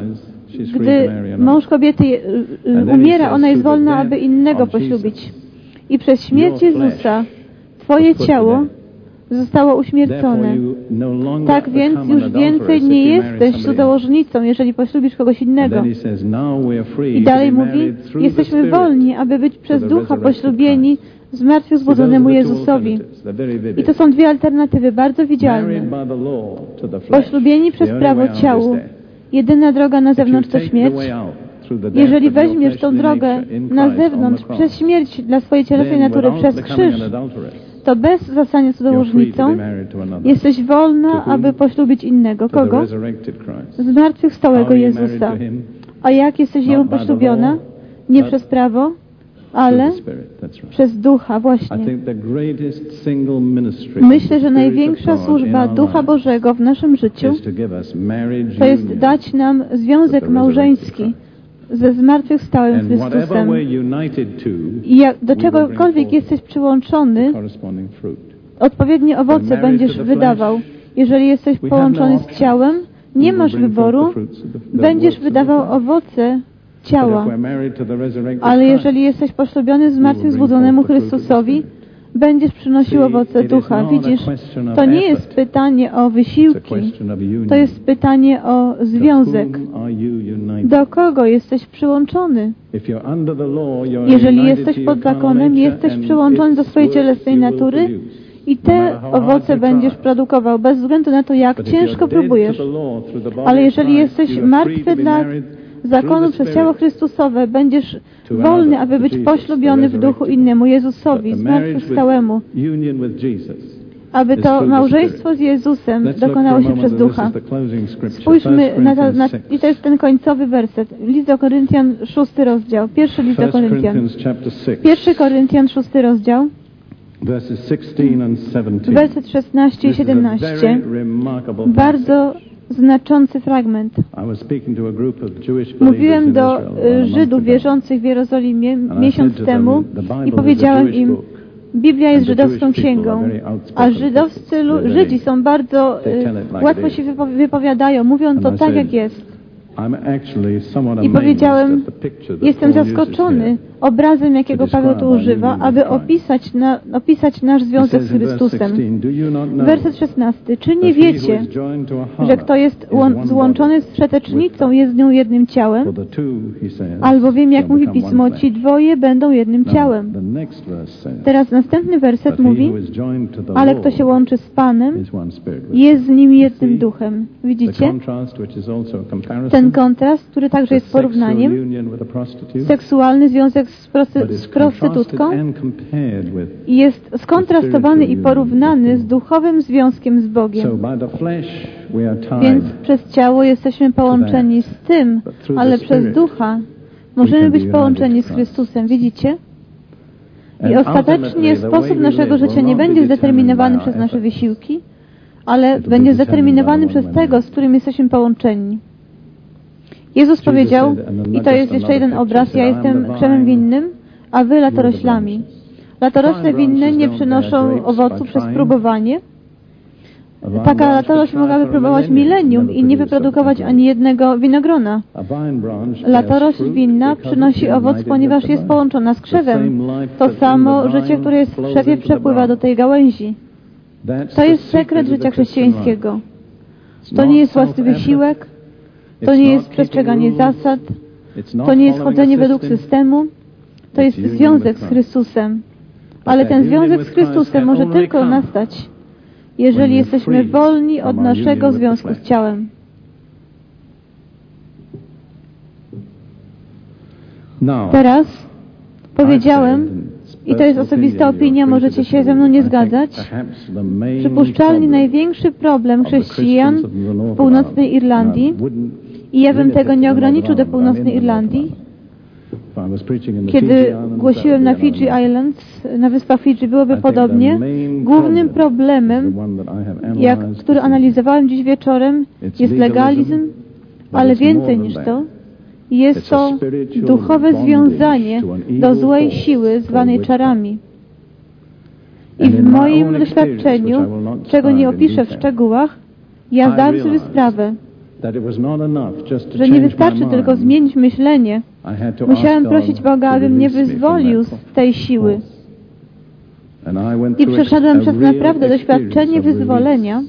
gdy mąż kobiety y, umiera, ona jest wolna, aby innego poślubić. I przez śmierć Jezusa Twoje ciało zostało uśmiercone. No tak więc już więcej nie jesteś cudzołożnicą, jeżeli poślubisz kogoś innego. I dalej mówi, jesteśmy wolni, aby być przez Ducha poślubieni zmartwychwzbudzonemu Jezusowi. I to są dwie alternatywy bardzo widzialne. Poślubieni przez prawo ciału. Jedyna droga na zewnątrz to śmierć. Jeżeli weźmiesz tą drogę na zewnątrz przez śmierć dla swojej cielesnej natury, przez krzyż, to bez zostania cudzołożnicą jesteś wolna, aby poślubić innego. Kogo? Zmartwychwstałego Jezusa. A jak jesteś Jemu poślubiona? Nie przez prawo, ale przez Ducha właśnie. Myślę, że największa służba Ducha Bożego w naszym życiu to jest dać nam związek małżeński ze zmartwychwstałym Chrystusem. I jak, do czegokolwiek jesteś przyłączony, odpowiednie owoce będziesz wydawał. Jeżeli jesteś połączony z ciałem, nie masz wyboru, będziesz wydawał owoce ciała. Ale jeżeli jesteś poślubiony z zmartwychwzbudzonemu Chrystusowi, będziesz przynosił owoce ducha. Widzisz, to nie jest pytanie o wysiłki, to jest pytanie o związek. Do kogo jesteś przyłączony? Jeżeli jesteś pod zakonem, jesteś przyłączony do swojej cielesnej natury I te owoce będziesz produkował, bez względu na to, jak ciężko próbujesz. Ale jeżeli jesteś martwy dla zakonu przez ciało Chrystusowe, będziesz wolny, aby być poślubiony w duchu innemu, Jezusowi, zmartwychwstałemu aby to małżeństwo z Jezusem dokonało się przez Ducha. Spójrzmy na, to, na i to jest ten końcowy werset. List do Koryntian, szósty rozdział. Pierwszy list do Koryntian. Pierwszy Koryntian, szósty rozdział. Werset 16 i 17. Bardzo znaczący fragment. Mówiłem do y, Żydów wierzących w Jerozolimie miesiąc temu i powiedziałem im, Biblia jest żydowską księgą, a żydowscy, Żydzi są bardzo y, łatwo się wypowiadają, mówią to tak, jak jest. I powiedziałem, jestem zaskoczony obrazem, jakiego Paweł tu używa, aby opisać, na, opisać nasz związek z Chrystusem. Werset 16. Czy nie wiecie, że kto jest złączony z przetecznicą, jest z nią jednym ciałem? Albowiem, jak mówi Pismo, ci dwoje będą jednym ciałem. Teraz następny werset mówi, ale kto się łączy z Panem, jest z nim jednym duchem. Widzicie? Ten kontrast, który także jest porównaniem, seksualny związek z, z prostytutką jest skontrastowany i porównany z duchowym związkiem z Bogiem. Więc przez ciało jesteśmy połączeni z tym, ale przez ducha możemy być połączeni z Chrystusem. Widzicie? I ostatecznie sposób naszego życia nie będzie zdeterminowany przez nasze wysiłki, ale będzie zdeterminowany przez tego, z którym jesteśmy połączeni. Jezus powiedział, i to jest jeszcze jeden obraz, ja jestem krzemem winnym, a wy latoroślami. Latorośle winne nie przynoszą owocu przez próbowanie. Taka latorośl mogłaby próbować milenium i nie wyprodukować ani jednego winogrona. Latorośl winna przynosi owoc, ponieważ jest połączona z krzewem. To samo życie, które jest w krzewie, przepływa do tej gałęzi. To jest sekret życia chrześcijańskiego. To nie jest własny wysiłek, to nie jest przestrzeganie zasad, to nie jest chodzenie według systemu, to jest związek z Chrystusem. Ale ten związek z Chrystusem może tylko nastać, jeżeli jesteśmy wolni od naszego związku z ciałem. Teraz powiedziałem, i to jest osobista opinia, możecie się ze mną nie zgadzać, przypuszczalnie największy problem chrześcijan w północnej Irlandii i ja bym tego nie ograniczył do północnej Irlandii. Kiedy głosiłem na Fiji Islands, na wyspach Fiji, byłoby podobnie. Głównym problemem, jak, który analizowałem dziś wieczorem, jest legalizm, ale więcej niż to, jest to duchowe związanie do złej siły zwanej czarami. I w moim doświadczeniu, czego nie opiszę w szczegółach, ja zdałem sobie sprawę, że nie wystarczy tylko zmienić myślenie. Musiałem prosić Boga, aby mnie wyzwolił z tej siły. I przeszedłem przez naprawdę doświadczenie wyzwolenia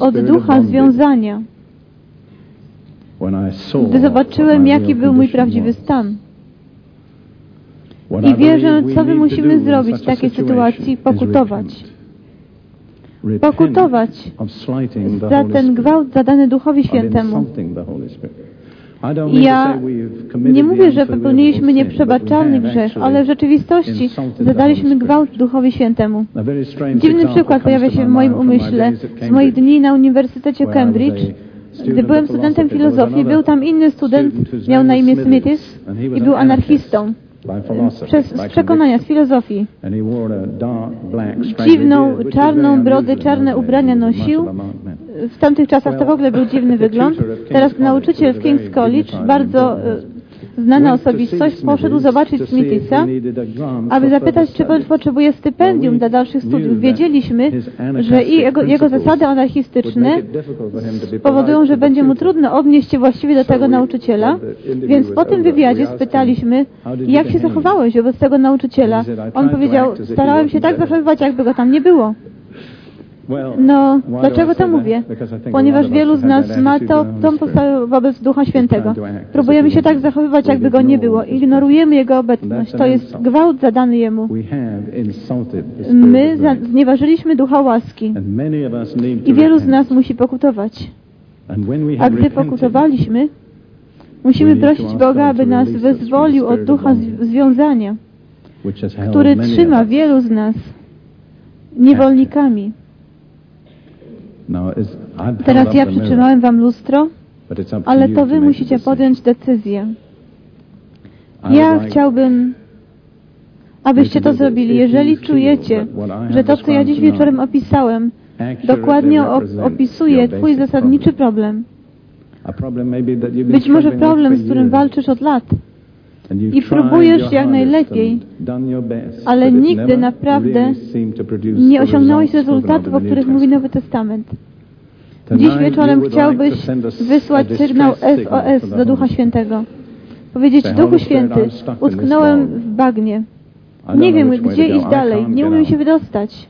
od ducha związania. Gdy zobaczyłem, jaki był mój prawdziwy stan. I wierzę, co my musimy zrobić w takiej sytuacji, pokutować pokutować za ten gwałt zadany Duchowi Świętemu. Ja nie mówię, że popełniliśmy nieprzebaczalny grzech, ale w rzeczywistości zadaliśmy gwałt Duchowi Świętemu. Dziwny przykład pojawia się w moim umyśle z moich dni na Uniwersytecie Cambridge. Gdy byłem studentem filozofii, był tam inny student, miał na imię Smithis i był anarchistą przez, z przekonania, z filozofii. Dziwną, czarną brodę, czarne ubrania nosił. W tamtych czasach to w ogóle był dziwny wygląd. Teraz nauczyciel w King's College, bardzo znana osobistość, poszedł zobaczyć Smithisa, aby zapytać, czy potrzebuje stypendium dla dalszych studiów. Wiedzieliśmy, że i jego, jego zasady anarchistyczne spowodują, że będzie mu trudno odnieść się właściwie do tego nauczyciela, więc po tym wywiadzie spytaliśmy, jak się zachowałeś wobec tego nauczyciela. On powiedział, starałem się tak zachowywać, jakby go tam nie było. No, dlaczego to mówię? Ponieważ wielu z nas ma to, tą postawę wobec Ducha Świętego. Próbujemy się tak zachowywać, jakby Go nie było. Ignorujemy Jego obecność. To jest gwałt zadany Jemu. My znieważyliśmy Ducha łaski. I wielu z nas musi pokutować. A gdy pokutowaliśmy, musimy prosić Boga, aby nas wyzwolił od ducha związania, który trzyma wielu z nas niewolnikami. Teraz ja przytrzymałem Wam lustro, ale to Wy musicie podjąć decyzję. Ja chciałbym, abyście to zrobili. Jeżeli czujecie, że to, co ja dziś wieczorem opisałem, dokładnie opisuje Twój zasadniczy problem, być może problem, z którym walczysz od lat, i próbujesz jak najlepiej, ale nigdy naprawdę nie osiągnąłeś rezultatów, o których mówi Nowy Testament. Dziś wieczorem chciałbyś wysłać sygnał SOS do Ducha Świętego. Powiedzieć, Duchu Święty, utknąłem w bagnie. Nie wiem, gdzie iść dalej. Nie umiem się wydostać.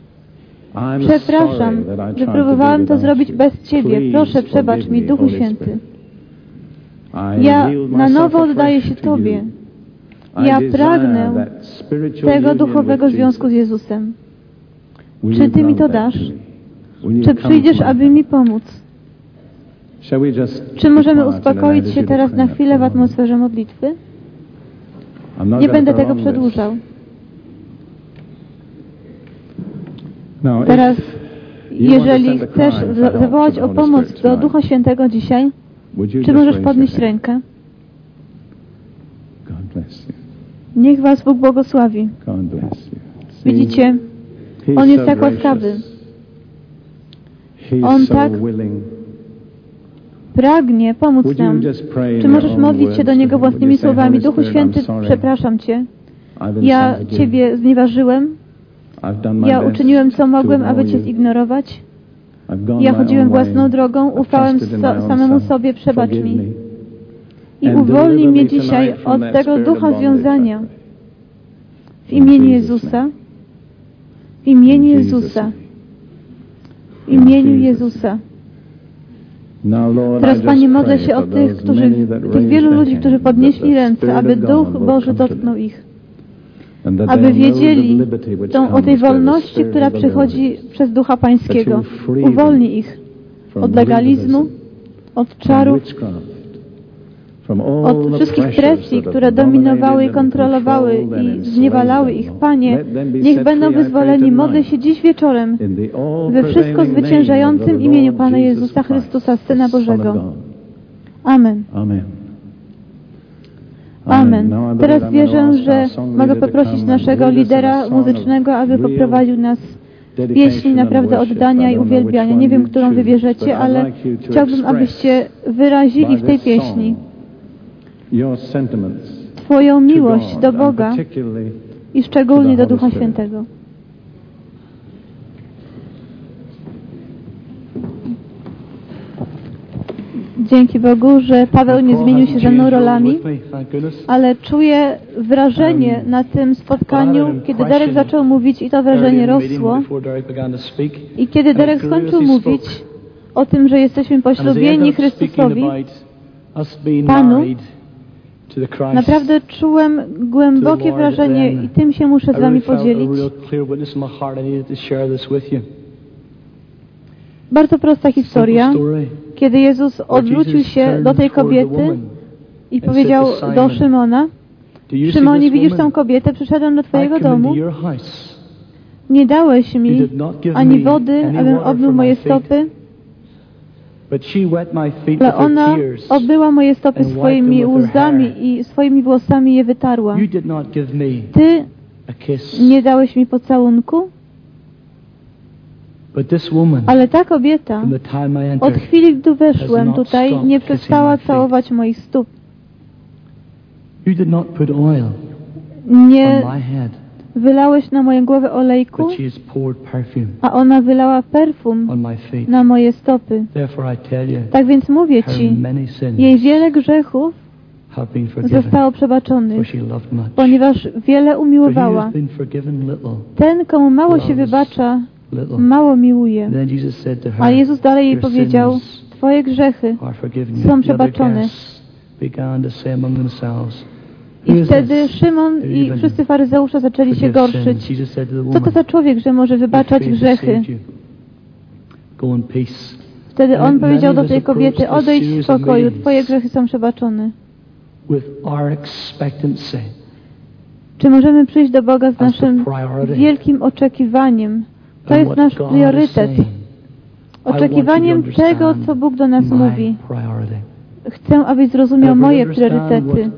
Przepraszam, że próbowałem to zrobić bez Ciebie. Proszę, przebacz mi, Duchu Święty. Ja na nowo oddaję się Tobie. Ja pragnę tego duchowego związku z Jezusem. Czy Ty mi to dasz? Czy przyjdziesz, aby mi pomóc? Czy możemy uspokoić się teraz na chwilę w atmosferze modlitwy? Nie będę tego przedłużał. Teraz, jeżeli chcesz zawołać o pomoc do Ducha Świętego dzisiaj, czy możesz podnieść rękę? Niech Was Bóg błogosławi. Widzicie, On jest tak łaskawy. On tak pragnie pomóc nam. Czy możesz modlić się do Niego własnymi słowami? Duchu Święty, przepraszam Cię. Ja Ciebie znieważyłem. Ja uczyniłem, co mogłem, aby Cię zignorować. Ja chodziłem własną drogą, ufałem samemu sobie, przebacz mi. I uwolnij mnie dzisiaj od tego ducha związania. W imieniu Jezusa. W imieniu Jezusa. W imieniu Jezusa. Teraz, Panie, modlę się o tych, którzy, tych wielu ludzi, którzy podnieśli ręce, aby Duch Boży dotknął ich. Aby wiedzieli tą, o tej wolności, która przychodzi przez Ducha Pańskiego. Uwolnij ich od legalizmu, od czarów, od wszystkich presji, które dominowały i kontrolowały i zniewalały ich. Panie, niech będą wyzwoleni. Modlę się dziś wieczorem we wszystko zwyciężającym imieniu Pana Jezusa Chrystusa, Syna Bożego. Amen. Amen. Teraz wierzę, że mogę poprosić naszego lidera muzycznego, aby poprowadził nas w pieśni naprawdę oddania i uwielbiania. Nie wiem, którą wybierzecie, ale chciałbym, abyście wyrazili w tej pieśni Twoją miłość do Boga i szczególnie do Ducha Świętego. Dzięki Bogu, że Paweł nie zmienił się ze mną rolami, ale czuję wrażenie na tym spotkaniu, kiedy Derek zaczął mówić i to wrażenie rosło. I kiedy Derek skończył mówić o tym, że jesteśmy poślubieni Chrystusowi, Panu, Naprawdę czułem głębokie wrażenie i tym się muszę z Wami podzielić. Bardzo prosta historia, kiedy Jezus odwrócił się do tej kobiety i powiedział do Szymona, Szymonie, widzisz tą kobietę? Przyszedłem do Twojego domu. Nie dałeś mi ani wody, abym obmył moje stopy, ale ona obyła moje stopy swoimi łzami i swoimi włosami je wytarła. Ty nie dałeś mi pocałunku? Ale ta kobieta od chwili, gdy weszłem tutaj, nie przestała całować moich stóp. Nie wylałeś na moją głowę olejku, a ona wylała perfum na moje stopy. Tak więc mówię Ci, jej wiele grzechów zostało przebaczonych, ponieważ wiele umiłowała. Ten, komu mało się wybacza, mało miłuje. A Jezus dalej jej powiedział, Twoje grzechy są przebaczone. I wtedy Szymon i wszyscy faryzeusze zaczęli się gorszyć. Co to za człowiek, że może wybaczać grzechy? Wtedy on powiedział do tej kobiety, odejdź w spokoju, Twoje grzechy są przebaczone. Czy możemy przyjść do Boga z naszym wielkim oczekiwaniem? To jest nasz priorytet. Oczekiwaniem tego, co Bóg do nas mówi. Chcę, abyś zrozumiał moje priorytety.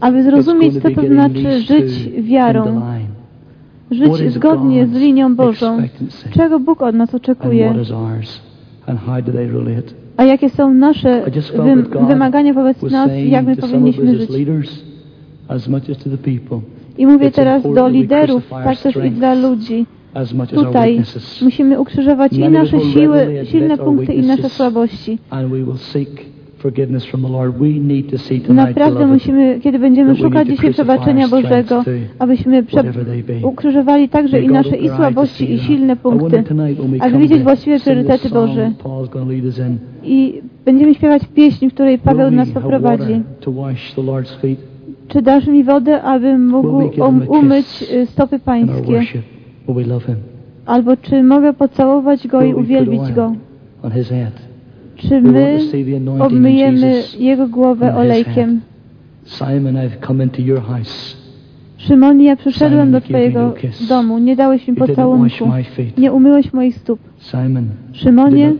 Aby zrozumieć, co to znaczy żyć wiarą. Żyć zgodnie z linią Bożą. Czego Bóg od nas oczekuje? A jakie są nasze wymagania wobec nas i jak my powinniśmy żyć? I mówię teraz do liderów, tak też i dla ludzi. Tutaj musimy ukrzyżować i nasze siły, silne punkty i nasze słabości. Naprawdę musimy, kiedy będziemy szukać dzisiaj przebaczenia Bożego, abyśmy ukrzyżowali także i nasze i słabości, i silne punkty, aby widzieć właściwe priorytety Boże. I będziemy śpiewać pieśń, w której Paweł nas poprowadzi. Czy dasz mi wodę, abym mógł um, umyć y, stopy pańskie? Albo czy mogę pocałować Go i uwielbić Go? Czy my obmyjemy Jego głowę olejkiem? Szymonie, ja przyszedłem do Twojego domu, nie dałeś mi pocałunku, nie umyłeś moich stóp. Szymonie,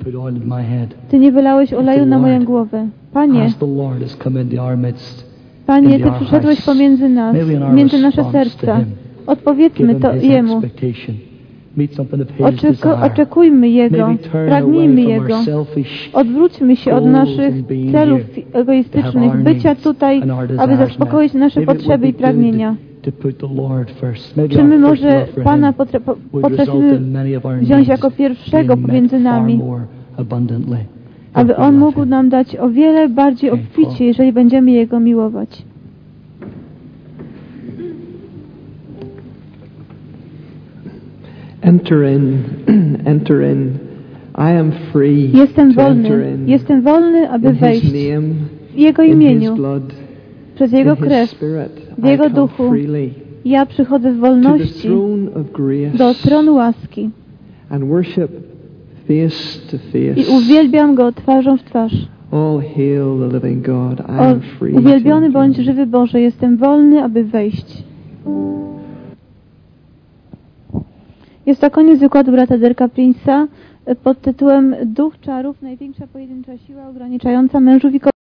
Ty nie wylałeś oleju na moją głowę. Panie, Panie, Ty przyszedłeś pomiędzy nas, między nasze serca. Odpowiedzmy to Jemu. Oczeko, oczekujmy Jego, pragnijmy Jego. Odwróćmy się od naszych celów egoistycznych, bycia tutaj, aby zaspokoić nasze potrzeby i pragnienia. Czy my może Pana potrafimy wziąć jako pierwszego pomiędzy nami, aby On mógł nam dać o wiele bardziej obficie, jeżeli będziemy Jego miłować. Enter in, enter in. I am free jestem wolny, jestem wolny, aby wejść w Jego imieniu, przez Jego krew, w Jego duchu. Ja przychodzę w wolności do tronu łaski i uwielbiam Go twarzą w twarz. O, uwielbiony bądź żywy Boże, jestem wolny, aby wejść. Jest to koniec wykładu brata Derka Prince'a pod tytułem Duch czarów, największa pojedyncza siła ograniczająca mężów i kobiet.